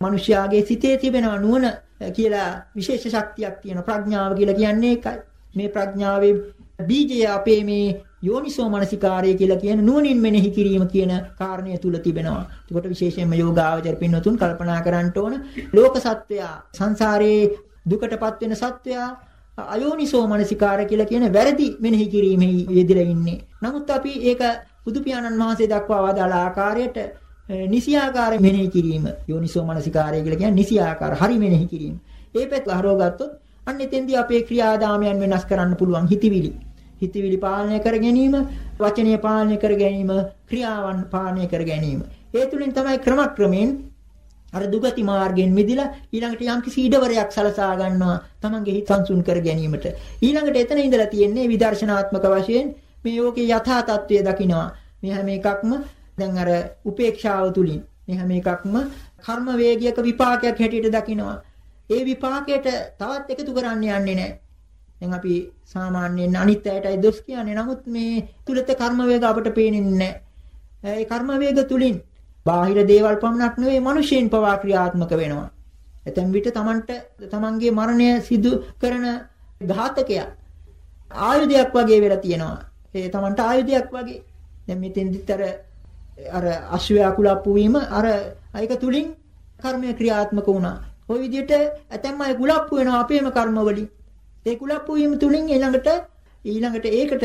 මිනිස්යාගේ සිතේ තිබෙන නුවණ කියලා විශේෂ ශක්තියක් තියෙන ප්‍රඥාව කියලා කියන්නේ ඒකයි. මේ ප්‍රඥාවේ බීජය අපේ මේ යෝනිසෝ මනසිකාරය කියලා කියන නුවණින් මෙනෙහි කිරීම කියන කාරණය තුල තිබෙනවා. ඒකට විශේෂයෙන්ම යෝගාවචර පින්නතුන් කල්පනා කරන්න ඕන ලෝක සත්වයා සංසාරේ දුකටපත් වෙන සත්වයා අයෝනිසෝ මනසිකාර කියලා කියන වැරදි මෙනෙහි කිරීමේ යෙදලා ඉන්නේ. නමුත් අපි ඒක බුදු පියාණන් වහන්සේ දක්වා වදාළ ආකාරයට නිසියාකාර මෙනෙහි කිරීම යෝනිසෝ මනසිකාරය කියලා කියන්නේ නිසියාකාර හරි මෙනෙහි කිරීම. ඒ පැත්ත හරවගත්තොත් අන්න එතෙන්දී අපේ ක්‍රියාදාමයන් වෙනස් කරන්න පුළුවන් හිතවිලි. හිතවිලි පාලනය කර ගැනීම, වචනය පාලනය කර ගැනීම, ක්‍රියාවන් පාලනය කර ගැනීම. ඒ තුලින් තමයි ක්‍රමක්‍රමයෙන් අර දුගති මාර්ගයෙන් මිදිලා ඊළඟට යම්කිසි ඊඩවරයක් සලසා ගන්නවා තමන්ගේ හිත සංසුන් කර ගැනීමට. ඊළඟට එතන ඉඳලා තියෙන්නේ විදර්ශනාත්මක වශයෙන් මේ යෝගේ යථා තත්වය දකිනවා. මේ හැම එකක්ම දැන් අර උපේක්ෂාව තුලින් මේ හැම එකක්ම කර්ම වේගයක විපාකයක් හැටියට දකිනවා. ඒ විපාකයට තවත් එකතු කරන්න යන්නේ නැහැ. දැන් අපි සාමාන්‍යයෙන් අනිත් අයටයි දොස් කියන්නේ නමුත් මේ තුලත කර්ම වේග අපට පේන්නේ නැහැ ඒ කර්ම වේග තුලින් බාහිර දේවල් පමණක් නෙවෙයි මිනිසෙන් පවා ක්‍රියාත්මක වෙනවා. ඇතැම් විට Tamanට Tamanගේ මරණය සිදු කරන ඝාතකයා ආයුධයක් වගේ වෙලා තියෙනවා. ඒ Tamanට ආයුධයක් වගේ. දැන් මෙතෙන්දිත් අර අර අශ්වයා කුලප්පු වීම අර ඒක තුලින් කර්මය ක්‍රියාත්මක වුණා. ওই විදිහට ඇතැම් අය කුලප්පු වෙනවා අපේම කර්ම වලින්. ඒ කුලප්පු වීම තුලින් ඊළඟට ඊළඟට ඒකට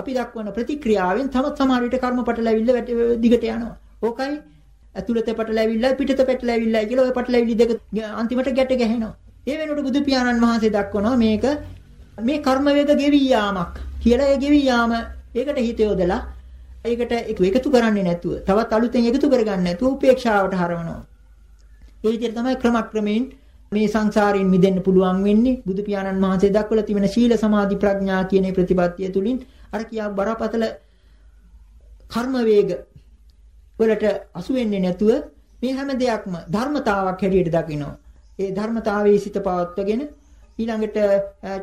අපි දක්වන ප්‍රතික්‍රියාවෙන් තම සමහර විට කර්මපට ලැබිල්ල දිගට යනවා. ඕකයි ඇතුළත පටලැවිල්ලයි පිටත පැටලැවිල්ලයි කියලා ওই පටලැවිලි දෙක අන්තිමට ගැට ගැහෙනවා. ඒ වෙනකොට බුදු පියාණන් වහන්සේ දක්වනවා මේක මේ කර්ම වේග ගෙවි යාමක් කියලා ඒ ගෙවි යාම ඒකට හිත යොදලා ඒකට එකතු කරන්නේ නැතුව තවත් අලුතෙන් එකතු කරගන්න නැතුව උපේක්ෂාවට හරවනවා. ඒ විදිහට තමයි ක්‍රමක්‍රමයෙන් මේ සංසාරයෙන් මිදෙන්න පුළුවන් වෙන්නේ බුදු පියාණන් වහන්සේ දක්වලා තිබෙන ශීල සමාධි ප්‍රඥා කියන ප්‍රතිපත්තිය තුලින් අර කියා බරපතල කර්ම වේග වලට අසු වෙන්නේ නැතුව මේ හැම දෙයක්ම ධර්මතාවක් හැටියට දකිනවා. ඒ ධර්මතාවයේ සිත පවත්වගෙන ඊළඟට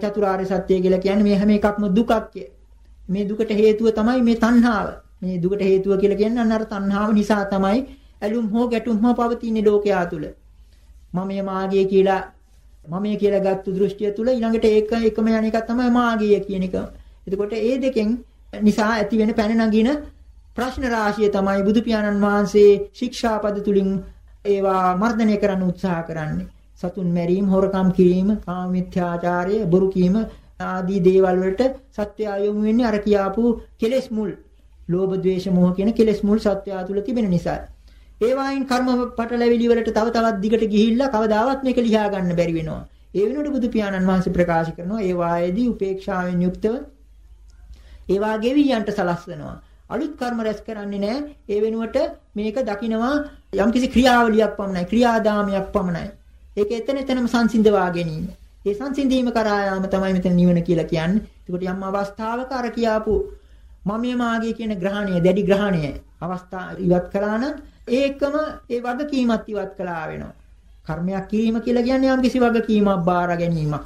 චතුරාර්ය සත්‍ය කියලා කියන්නේ මේ හැම එකක්ම දුකක්ය. මේ දුකට හේතුව තමයි මේ තණ්හාව. මේ දුකට හේතුව කියලා කියන්නේ අර තණ්හාව නිසා තමයි ඇලුම් හෝ ගැටුම් හෝ පවතින ලෝකයා තුල. මමයේ මාගේ කියලා මමයේ කියලා ගත්තු දෘෂ්ටිය තුල ඊළඟට ඒක එකම යන එක තමයි මාගිය කියන එක. එතකොට ඒ දෙකෙන් නිසා ඇති වෙන පැන නගින ප්‍රශ්න රාශිය තමයි බුදු පියාණන් වහන්සේ ශික්ෂාපද තුලින් ඒවා මර්ධනය කරන්න උත්සාහ කරන්නේ. සතුන් මැරීම, හොරකම් කිරීම, කාමමිත්‍යාචාරය, බොරු කීම ආදී දේවල් වලට සත්‍ය ආයොමු වෙන්නේ අර කියාපු කෙලෙස් මුල්. ලෝභ, ද්වේෂ, මෝහ කියන කෙලෙස් මුල් සත්‍ය තුල තිබෙන නිසා. ඒ වයින් කර්ම පටලැවිලි වලට තව තවත් දිගට ගිහිල්ලා කවදාවත් මේක ලියා ගන්න බැරි වෙනවා. ඒ වෙනුවට බුදු පියාණන් වහන්සේ ප්‍රකාශ කරනවා ඒ වායේදී උපේක්ෂාවෙන් යුක්තව ඒවා ගෙවියන්ට සලස්වනවා. අලුත් කර්ම රැස් කරන්නේ නැහැ. ඒ වෙනුවට මේක දකිනවා යම්කිසි ක්‍රියාවලියක් පමණයි, ක්‍රියාදාමයක් පමණයි. ඒක එතන එතනම සංසිඳවා ගැනීම. ඒ සංසිඳීම කරා යාම තමයි මෙතන නිවන කියලා කියන්නේ. ඒකට යම් අවස්ථාවක අර කියාපු මමිය මාගේ කියන ග්‍රහණය, දැඩි ග්‍රහණය අවස්ථා ඉවත් කළා නම් ඒකම ඒ වගකීමත් ඉවත් කළා වෙනවා. කර්මයක් කිරීම කියලා කියන්නේ යම්කිසි වගකීමක් බාර ගැනීමක්.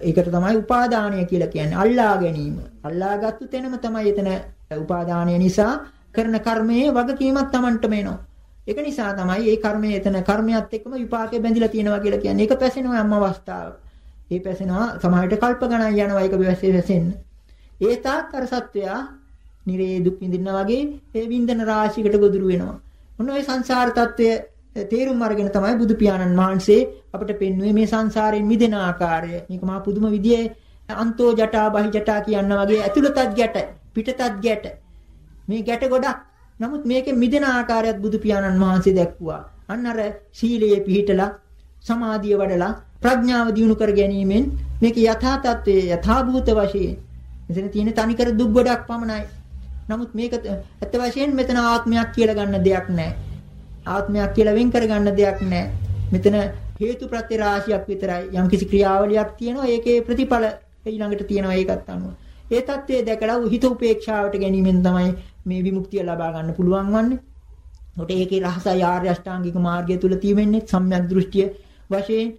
ඒකට තමයි උපාදානය කියලා කියන්නේ. අල්ලා ගැනීම. අල්ලාගත්තු තැනම තමයි එතන උපාදානය නිසා කරන කර්මයේ වගකීමක් Tamanටම එනවා. ඒක නිසා තමයි මේ කර්මය එතන කර්මයක් එක්කම විපාකේ බැඳිලා තියෙනවා කියලා කියන්නේ. ඒක පැසෙනවා යම් අවස්ථාවක. ඒ පැසෙනවා සමහරට කල්ප ගණන් යනවා ඒක වැස්සේ වැසෙන්න. ඒ තාක් අර සත්වයා නිරේ දුක් විඳිනා වගේ ඒ වින්දන රාශියකට ගොදුරු වෙනවා. ඔන්න ඔය සංසාර తত্ত্বය තේරුම් අරගෙන තමයි බුදු පියාණන් වහන්සේ අපිට පෙන්වුවේ මේ සංසාරයෙන් මිදෙන ආකාරය. මේක මහා පුදුම විදියෙ අන්තෝ ජටා බහි ජටා කියන වගේ ඇතුළතත් ගැට පිටතත් ගැට. මේ ගැට ගොඩක්. නමුත් මේකේ මිදෙන ආකාරයත් බුදු පියාණන් වහන්සේ දැක්වුවා. අන්න අර සීලයේ පිහිටලා සමාධිය වඩලා ප්‍රඥාව දියුණු කර ගැනීමෙන් මේක යථා තත්ත්වයේ යථාභූත වශයෙන් මෙතන තියෙන තනිකර දුක් ගොඩක් පමණයි. නමුත් මේක ඇත්ත වශයෙන් මෙතන ආත්මයක් කියලා ගන්න දෙයක් නැහැ. ආත්මයක් කියලා වෙන් කර ගන්න දෙයක් නැහැ. මෙතන හේතු ප්‍රත්‍ය රාශියක් විතරයි. යම්කිසි ක්‍රියාවලියක් තියෙනවා ඒකේ ප්‍රතිඵල ඊළඟට තියෙනවා ඒකත් අනුව. ඒ தත්ත්වය දැකලා හිත උපේක්ෂාවට ගැනීමෙන් තමයි මේ විමුක්තිය ලබා ගන්න පුළුවන් වන්නේ. ඔට ඒකේ රහසයි ආර්ය අෂ්ටාංගික මාර්ගය තුල තියෙන්නේ සම්‍යක් දෘෂ්ටිය වශයෙන්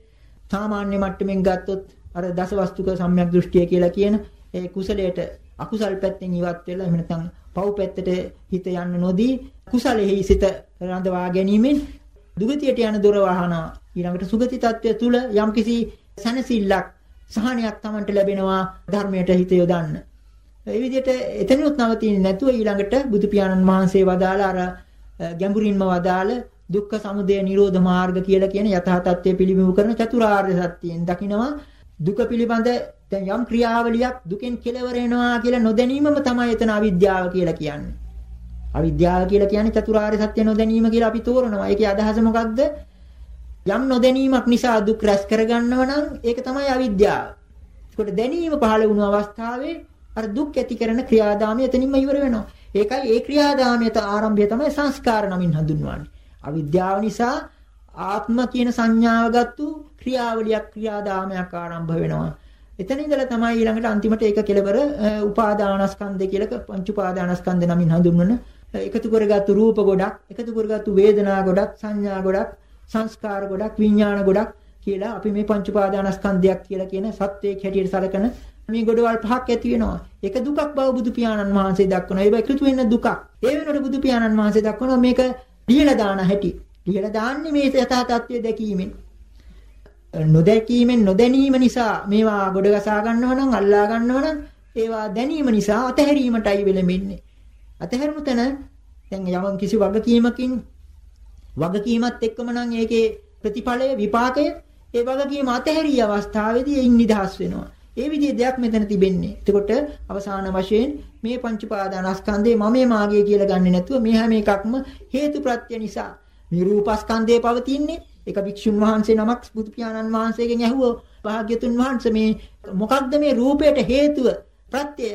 සාමාන්‍ය මට්ටමින් ගත්තොත් අර දසවස්තුක සම්‍යක් දෘෂ්ටිය කියලා කියන ඒ කුසලයට අකුසල් පැත්තෙන් ඉවත් වෙලා එහෙම නැත්නම් පව් පැත්තට හිත යන්න නොදී කුසලෙහි සිත රඳවා ගැනීමෙන් දුගතියට යන දොර වහනවා ඊළඟට සුගති tattya තුල යම්කිසි සනසිල්ලක් සහනයක් Tamanට ලැබෙනවා ධර්මයට හිත යොදන්න. ඒ විදිහට එතනොත් නවතින්නේ නැතුව ඊළඟට බුදු පියාණන් වහන්සේ වදාළ අර ගැඹුරින්ම වදාළ දුක්ඛ සමුදය නිරෝධ මාර්ග කියලා කියන යථා තත්ත්වය පිළිබිඹු කරන චතුරාර්ය සත්‍යයෙන් දකිනවා දුක පිළිබඳ දැන් යම් ක්‍රියාවලියක් දුකෙන් කෙලවර වෙනවා කියලා නොදැනීමම තමයි එතන අවිද්‍යාව කියලා කියන්නේ. අවිද්‍යාව කියලා කියන්නේ චතුරාර්ය සත්‍ය නොදැනීම කියලා අපි තෝරනවා. ඒකේ අදහස මොකක්ද? යම් නොදැනීමක් නිසා දුක් රැස් කරගන්නව නම් ඒක තමයි අවිද්‍යාව. ඒකට දැනීම පහළ වුණු අවස්ථාවේ අර දුක් ඇති කරන ක්‍රියාදාමය එතනින්ම ඉවර වෙනවා. ඒකයි ඒ ක්‍රියාදාමයට ආරම්භය තමයි සංස්කාර නමින් හඳුන්වන්නේ. අවිද්‍යාව නිසා ආත්ම කියන සංඥාව ගත්තු ක්‍රියාවලියක් ක්‍රියාදාමයක් ආරම්භ වෙනවා. එතන ඉඳලා තමයි ඊළඟට අන්තිමට ඒක කෙලවර උපාදානස්කන්ධය කියලා පංච උපාදානස්කන්ධ නමින් හඳුන්වන එකතු කරගත්තු රූප ගොඩක්, එකතු කරගත්තු වේදනා ගොඩක්, සංඥා ගොඩක්, සංස්කාර ගොඩක්, විඥාන ගොඩක් කියලා අපි මේ පංච උපාදානස්කන්ධයක් කියලා කියන සත්‍යයක් හැටියට සැලකන මේ ගොඩවල් පහක් ඇති වෙනවා. ඒක දුකක් බව බුදු පියාණන් වහන්සේ දක්වනවා. ඒක එකතු වෙන දුකක්. ඒ වෙනකොට බුදු පියාණන් වහන්සේ දක්වනවා මේක ලියලා දාන හැටි. ලියලා දාන්නේ මේ යථා තත්ත්වය දැකීමෙන්. නොදැකීමෙන් නොදැනීම නිසා මේවා ගොඩ ගසා ගන්නව නම් අල්ලා ගන්නව නම් ඒවා දැනීම නිසා අතහැරීමටයි වෙලෙන්නේ. අතහැරුණු තැන දැන් යම් කිසි වගකීමකින් වගකීමත් එක්කම නම් ඒකේ ප්‍රතිඵලය විපාකය ඒ වගකීම අතහැරිය අවස්ථාවේදී එයින් නිදහස් වෙනවා. ඒ විදිහේ දෙයක් මෙතන තිබෙන්නේ. එතකොට අවසාන වශයෙන් මේ පංච පාදානස්කන්ධේ මමේ මාගේ කියලා ගන්නෙ නැතුව මේ හැම එකක්ම හේතු ප්‍රත්‍ය නිසා මේ රූපස්කන්ධේ පවතින්නේ ඒක වික්ෂුන් වහන්සේ නමක් බුදු පියාණන් වහන්සේගෙන් ඇහුවෝ. භාග්‍යතුන් වහන්සේ මේ මොකක්ද මේ රූපයට හේතුව? ප්‍රත්‍ය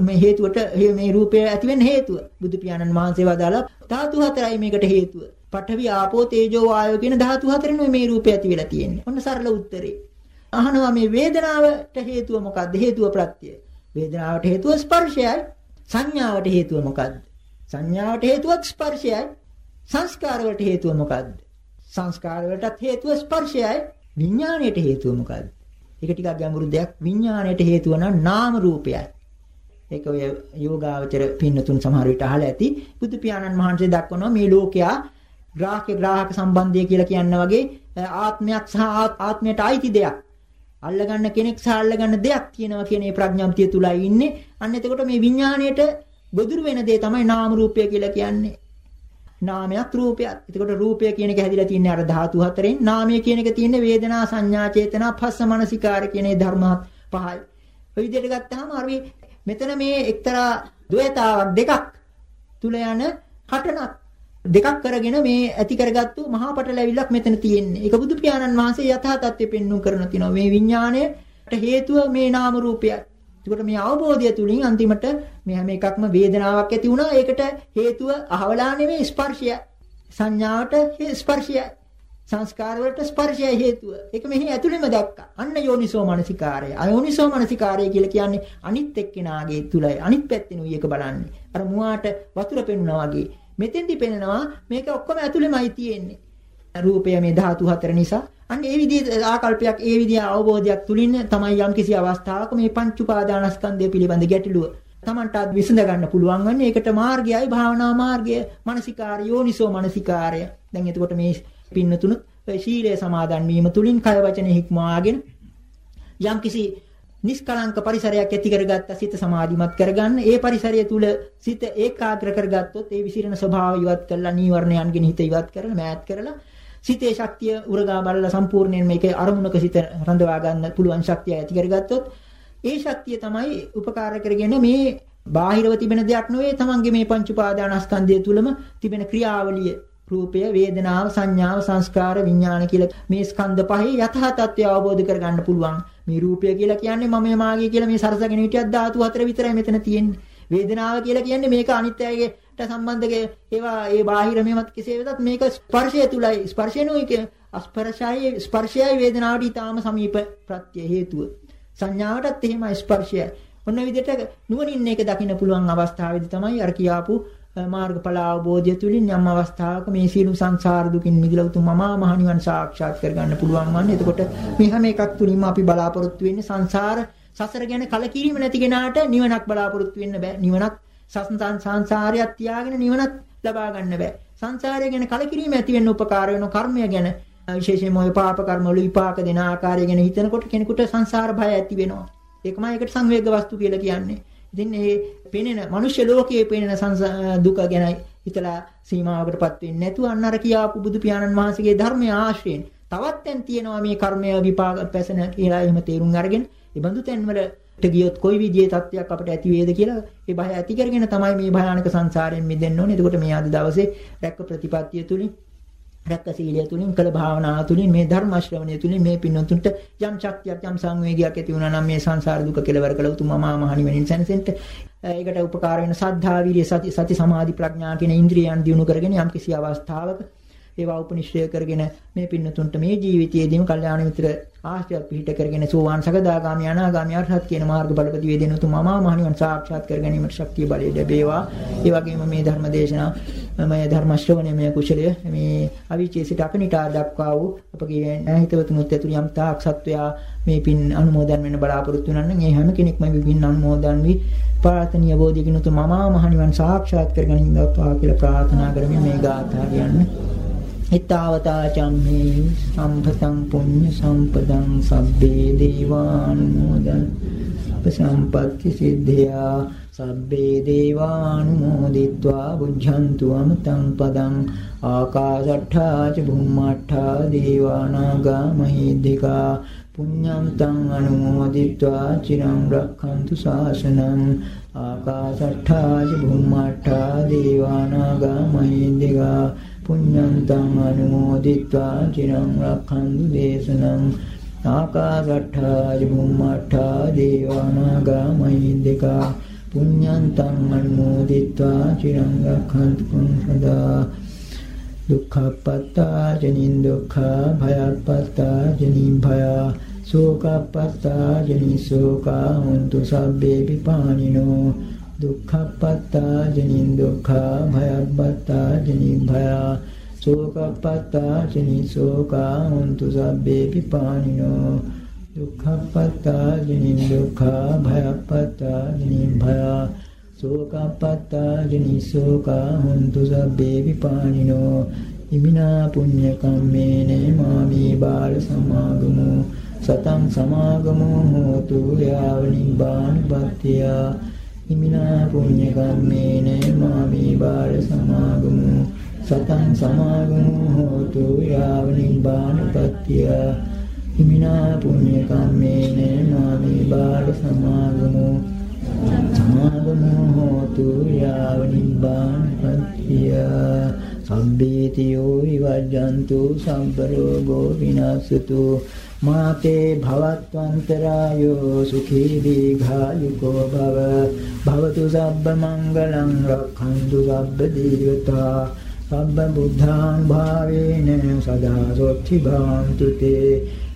මේ හේතුවට මේ රූපය ඇති වෙන්න හේතුව? බුදු පියාණන් වහන්සේ වදාලා ධාතු හතරයි මේකට හේතුව. පඨවි ආපෝ තේජෝ වායෝ කියන ධාතු හතරෙන් මේ රූපය ඇති වෙලා තියෙන්නේ. ඔන්න සරල උත්තරේ. අහනවා මේ වේදනාවට හේතුව මොකද්ද? හේතුව ප්‍රත්‍ය වේදනාවට හේතුව ස්පර්ශයයි. සංඥාවට හේතුව මොකද්ද? සංඥාවට හේතුව ස්පර්ශයයි. සංස්කාර වලට හේතුව මොකද්ද? සංස්කාර වලටත් හේතුව ස්පර්ශයයි විඥාණයට හේතුව මොකද්ද? ඒක ටිකක් ගැඹුරු දෙයක් විඥාණයට හේතුව නම් නාම රූපයයි. ඒක ඔය යෝගාවචර පින්නතුන් සමහර විට අහලා ඇති බුදු පියාණන් වහන්සේ දක්වනවා මේ ලෝකයා ග්‍රාහක ග්‍රාහක සම්බන්ධය කියලා කියන වගේ ආත්මයක් සහ ආත්මයට අයිති දෙයක්. අල්ලගන්න කෙනෙක් සහ අල්ලගන්න දෙයක් කියනවා කියන මේ ප්‍රඥාන්තිය තුලයි ඉන්නේ. අන්න එතකොට මේ විඥාණයට ගොදුරු වෙන දේ තමයි නාම රූපය කියලා කියන්නේ. නාමයක් රූපයක්. එතකොට රූපය කියන එක හැදිලා තින්නේ අර ධාතු හතරෙන්. නාමය කියන එක තින්නේ වේදනා සංඥා චේතනා පස්ස මනසිකාර කියන මේ ධර්ම පහයි. ඔය විදිහට ගත්තාම අර මෙතන මේ එක්තරා ද්වේතාවක් දෙකක් තුල යන හටනක් දෙකක් කරගෙන මේ ඇති කරගත්තු මහා පටලැවිල්ලක් මෙතන තියෙන්නේ. ඒක බුදු පියාණන් වහන්සේ යථා තත්ත්වෙ පෙන්වු කරන තිනවා. මේ විඥාණයට හේතුව මේ නාම රූපයයි. එතකොට මේ අවබෝධය තුලින් අන්තිමට මේ හැම එකක්ම වේදනාවක් ඇති වුණා. ඒකට හේතුව අහවලා නෙමෙයි ස්පර්ශය. සංඥාවට ස්පර්ශය. සංස්කාර වලට ස්පර්ශය හේතුව. ඒක මෙහි ඇතුළෙම දැක්කා. අන්න යෝනිසෝ මනසිකාරය. අයෝනිසෝ මනසිකාරය කියලා කියන්නේ අනිත් එක්කෙනාගේ තුලයි. අනිත් පැත්තෙන් උයි එක බලන්නේ. අර මුවාට වතුර පෙන්නවා වගේ. මෙතෙන්දි පෙන්නනවා මේක ඔක්කොම ඇතුළෙමයි තියෙන්නේ. රූපය මේ ධාතු හතර නිසා අන්න ඒ විදිහේ ආකල්පයක් ඒ විදිහේ අවබෝධයක් තුලින් තමයි යම්කිසි අවස්ථාවක මේ පංච උපාදානස්කන්ධය පිළිබඳ ගැටලුව තමන්ට විසඳ ගන්න පුළුවන්. වන්නේ ඒකට මාර්ගයයි භාවනා මාර්ගය. මානසිකාර්ය යෝනිසෝ මානසිකාර්ය. දැන් එතකොට මේ පින්නතුණු ශීලයේ සමාදන් වීම තුලින් කය වචනේ හික්මවාගෙන යම්කිසි නිෂ්කලංක පරිසරයක් ඇති කරගත්ත සිත සමාධිමත් කරගන්න. ඒ පරිසරය තුල සිත ඒකාග්‍ර කරගත්තොත් ඒ විසිරෙන ස්වභාවය ඉවත් කරලා නීවරණයන්ගෙන් හිත ඉවත් කරලා මෑත් කරලා සිතේ ශක්තිය උරගා බලලා සම්පූර්ණයෙන් මේකේ අරමුණක සිත රඳවා ගන්න පුළුවන් ශක්තිය ඇති කරගත්තොත් ඒ ශක්තිය තමයි උපකාර කරගෙන මේ බාහිරව තිබෙන දෙයක් නෙවෙයි තමන්ගේ මේ පංච උපාදානස්කන්ධය තුලම තිබෙන ක්‍රියාවලිය රූපය වේදනාව සංඥාව සංස්කාර විඥාන කියලා මේ ස්කන්ධ පහේ යථා තත්ත්වය අවබෝධ කරගන්න පුළුවන්. මේ රූපය කියලා කියන්නේ මම මාගේ කියලා මේ සරසගෙන හිටියක් ධාතු හතර විතරයි මෙතන තියෙන්නේ. වේදනාව කියලා කියන්නේ මේක අනිත්‍යයට සම්බන්ධක ඒවා ඒ බාහිර මේවත් කෙසේ වෙතත් මේක ස්පර්ශය තුලයි ස්පර්ශේනෝ ස්පර්ශයයි ස්පර්ශයයි වේදනාවට ඊටාම සමීප ප්‍රත්‍ය හේතුව සංඥාවටත් එහෙමයි ස්පර්ශයයි ඔන්න විදිහට නුවණින් මේක දකින්න පුළුවන් අවස්ථාවේදී තමයි අර කියාපු මාර්ගඵල අවබෝධය තුලින් යම් අවස්ථාවක මේ සියලු සංසාර දුකින් මිදලා උතුම් මමා මහ නිවන් සාක්ෂාත් කරගන්න පුළුවන් වන්නේ. එතකොට මේ හැම එකක් තුලින්ම අපි බලාපොරොත්තු වෙන්නේ සංසාර සසර ගැන කලකිරීම නැති කෙනාට නිවනක් බලාපොරොත්තු වෙන්න බෑ. නිවනක් සංසාරයක් තියාගෙන නිවනක් ලබා ගන්න බෑ. සංසාරය ගැන කලකිරීම ඇති වෙන්න උපකාර වෙන කර්මය ගැන විශේෂයෙන්ම ඔය පාප කර්ම වල විපාක දෙන ආකාරය ගැන හිතනකොට කෙනෙකුට සංසාර භය ඇති වෙනවා. ඒකමයි ඒකට සංවේග වස්තු කියලා කියන්නේ. ඉතින් මේ පෙනෙන මනුෂ්‍ය ලෝකයේ පෙනෙන දුක ගැන හිතලා සීමාවකටපත් වෙන්නේ නැතුව අන්න අර කියාපු බුදු පියාණන් වහන්සේගේ ධර්මය ආශ්‍රයෙන් තවත් තැන් තියෙනවා මේ කර්මය විපාක පැසෙන කියලා එහෙම තේරුම් අරගෙන ඒ බඳු තැන්වලට ගියොත් කොයි විදිහේ තත්ත්වයක් අපිට ඇති වේද කියලා ඒ බය ඇති කරගෙන තමයි මේ භයානක සංසාරයෙන් මිදෙන්න ඕනේ. එතකොට මේ අද දවසේ දැක්ක ප්‍රතිපත්තිය තුලින් රැක්ක සීලය තුලින් කළ භාවනාව තුලින් මේ ධර්ම ශ්‍රවණය තුලින් මේ පින්නතුන්ට යම් ශක්තියක් යම් සංවේගයක් ඇති වුණා නම් මේ සංසාර දුක කෙලවර කළ උතුම් මහා මහණිවරින් සැනසෙන්න ඒකට උපකාර වෙන සද්ධා විරිය සති සති සමාධි ප්‍රඥා කියන ඉන්ද්‍රියයන් දිනු කරගෙන යම් කිසි අවස්ථාවක ඒවා උපනිශ්‍රය කරගෙන මේ පින්නතුන්ට මේ ජීවිතයේදීම කල්යාණ මිත්‍ර ආශ්‍රය පිහිට කරගෙන සෝවාන් සකදාගාමි අනාගාමි අරහත් කියන මාර්ගඵලපති වේදෙන උතුම් මමා මහණිවන් සාක්ෂාත් කර ගැනීමට ශක්තිය බලය ලැබේවා. ඒ වගේම මේ ධර්ම දේශනා මම ධර්ම ශ්‍රවණයේ කුශලය මේ අවීචේ සිට අකනිටා දක්වා වූ අපගේ නැහිතවතුනුත් ඇතුළු යම් තාක් සත්වයා මේ පින් අනුමෝදන් වෙන්න බලාපොරොත්තු වෙනනම් මේ හැම කෙනෙක්ම මේ පින් අනුමෝදන් වී ප්‍රාර්ථනීය බෝධියකින් උතුම් මමා මහණිවන් සාක්ෂාත් කර ගැනීමදවා කියලා ප්‍රාර්ථනා කරමින් මේ ගාථා කියන්නේ හිතාවතා චම්මේ සම්පතං පුඤ්ඤ සම්පතං සබ්බේ දේවානුමෝදන්. උපසම්පත්ති සිද්ධියා. සබ්බේ දේවානුමෝදිත්වා බුද්ධන්තු අමතං පදං. ආකාශට්ඨා ච බුම්මාට්ඨා දේවානාගා මහිද්దికා. පුඤ්ඤං තං අනුමෝදිත්වා චිරං රක්ඛන්තු ශාසනං. ආකාශට්ඨා ච බුම්මාට්ඨා දේවානාගා මහිද්దికා. පුඤ්ඤන්තං අනුමෝදිත්වා චිරං රක්ඛන්තු දේශනං ආකාශට්ඨා චුම්මට්ඨා දේවානාගා මහින්దికා පුඤ්ඤන්තං අනුමෝදිත්වා චිරං රක්ඛන්තු පුඤ්ඤං සදා දුක්ඛපත්තා ජනින් දුක්ඛා භයපත්තා ජනින් භයා සෝකපත්තා ජනින් සෝකා හොන්තු සබ්බේ විපානිනෝ දුක්ඛප්පත්තා ජනින් දුක්ඛා භයප්පත්තා ජනින් භයා සෝකප්පත්තා ජනි සෝකා හොන්තු සබ්බේ පිපානිනෝ දුක්ඛප්පත්තා ජනින් දුක්ඛා භයප්පත්තා ජනින් භයා සෝකප්පත්තා ජනි සෝකා හොන්තු සබ්බේ විපානිනෝ ඉමිනා පුඤ්ඤ කම්මේන මාමී බාල සමාගමෝ සතං සමාගමෝ හෝතු යාව නිබ්බානපත්තිය ඉමිනා පුඤ්ඤ කම්මේන මාමී බාල සමාගමු සතං සමාගමු හෝතු යාව නිබ්බානපත්තිය ඉමිනා පුඤ්ඤ කම්මේන මාමී බාල සමාගමු සමාගමු හෝතු යාව නිබ්බානපත්තිය සම්බේතියෝ විවජ්ජන්තු සම්පරෝගෝ විනාශතු මාතේ භවත්වන්තරායෝ සුඛී දීඝායුකෝ භව. භවතු සබ්බ මංගලං රක්ඛන්තු සබ්බ දීවතා. සබ්බ බුද්ධාන් භාවේන සදා සොත්ති භාන්තු තේ.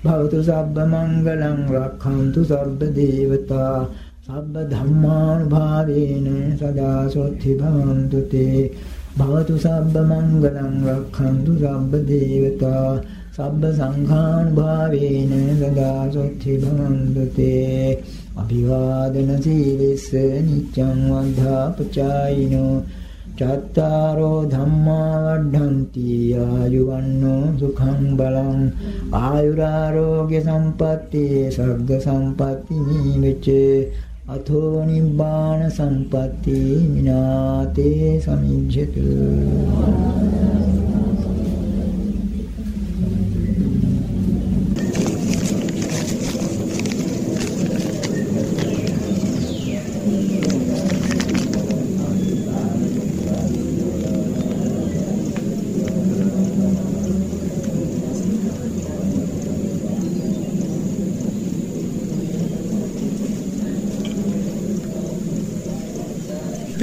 භවතු සබ්බ මංගලං රක්ඛන්තු සබ්බ දීවතා. සබ්බ ධම්මාන් භාවේන සදා සොත්ති භාන්තු තේ. භවතු සබ්බ මංගලං රක්ඛන්තු සබ්බ දීවතා. සබ්බ සංඛානුභාවේන සදා සොත්ති භවන්තුතේ අභිවාදන සීලෙස්ස නිච්ඡං වද්ධාපචායිනෝ. චත්තාරෝ ධම්මා වඩ්ඩಂತಿ. ආයුවන්නෝ සුඛං බලං. ආයුරාරෝග්‍ය සම්පatti සග්ග සම්පatti නිවිච. අතෝ නිබ්බාන සම්පatti විනාතේ සමිජ්ජතු.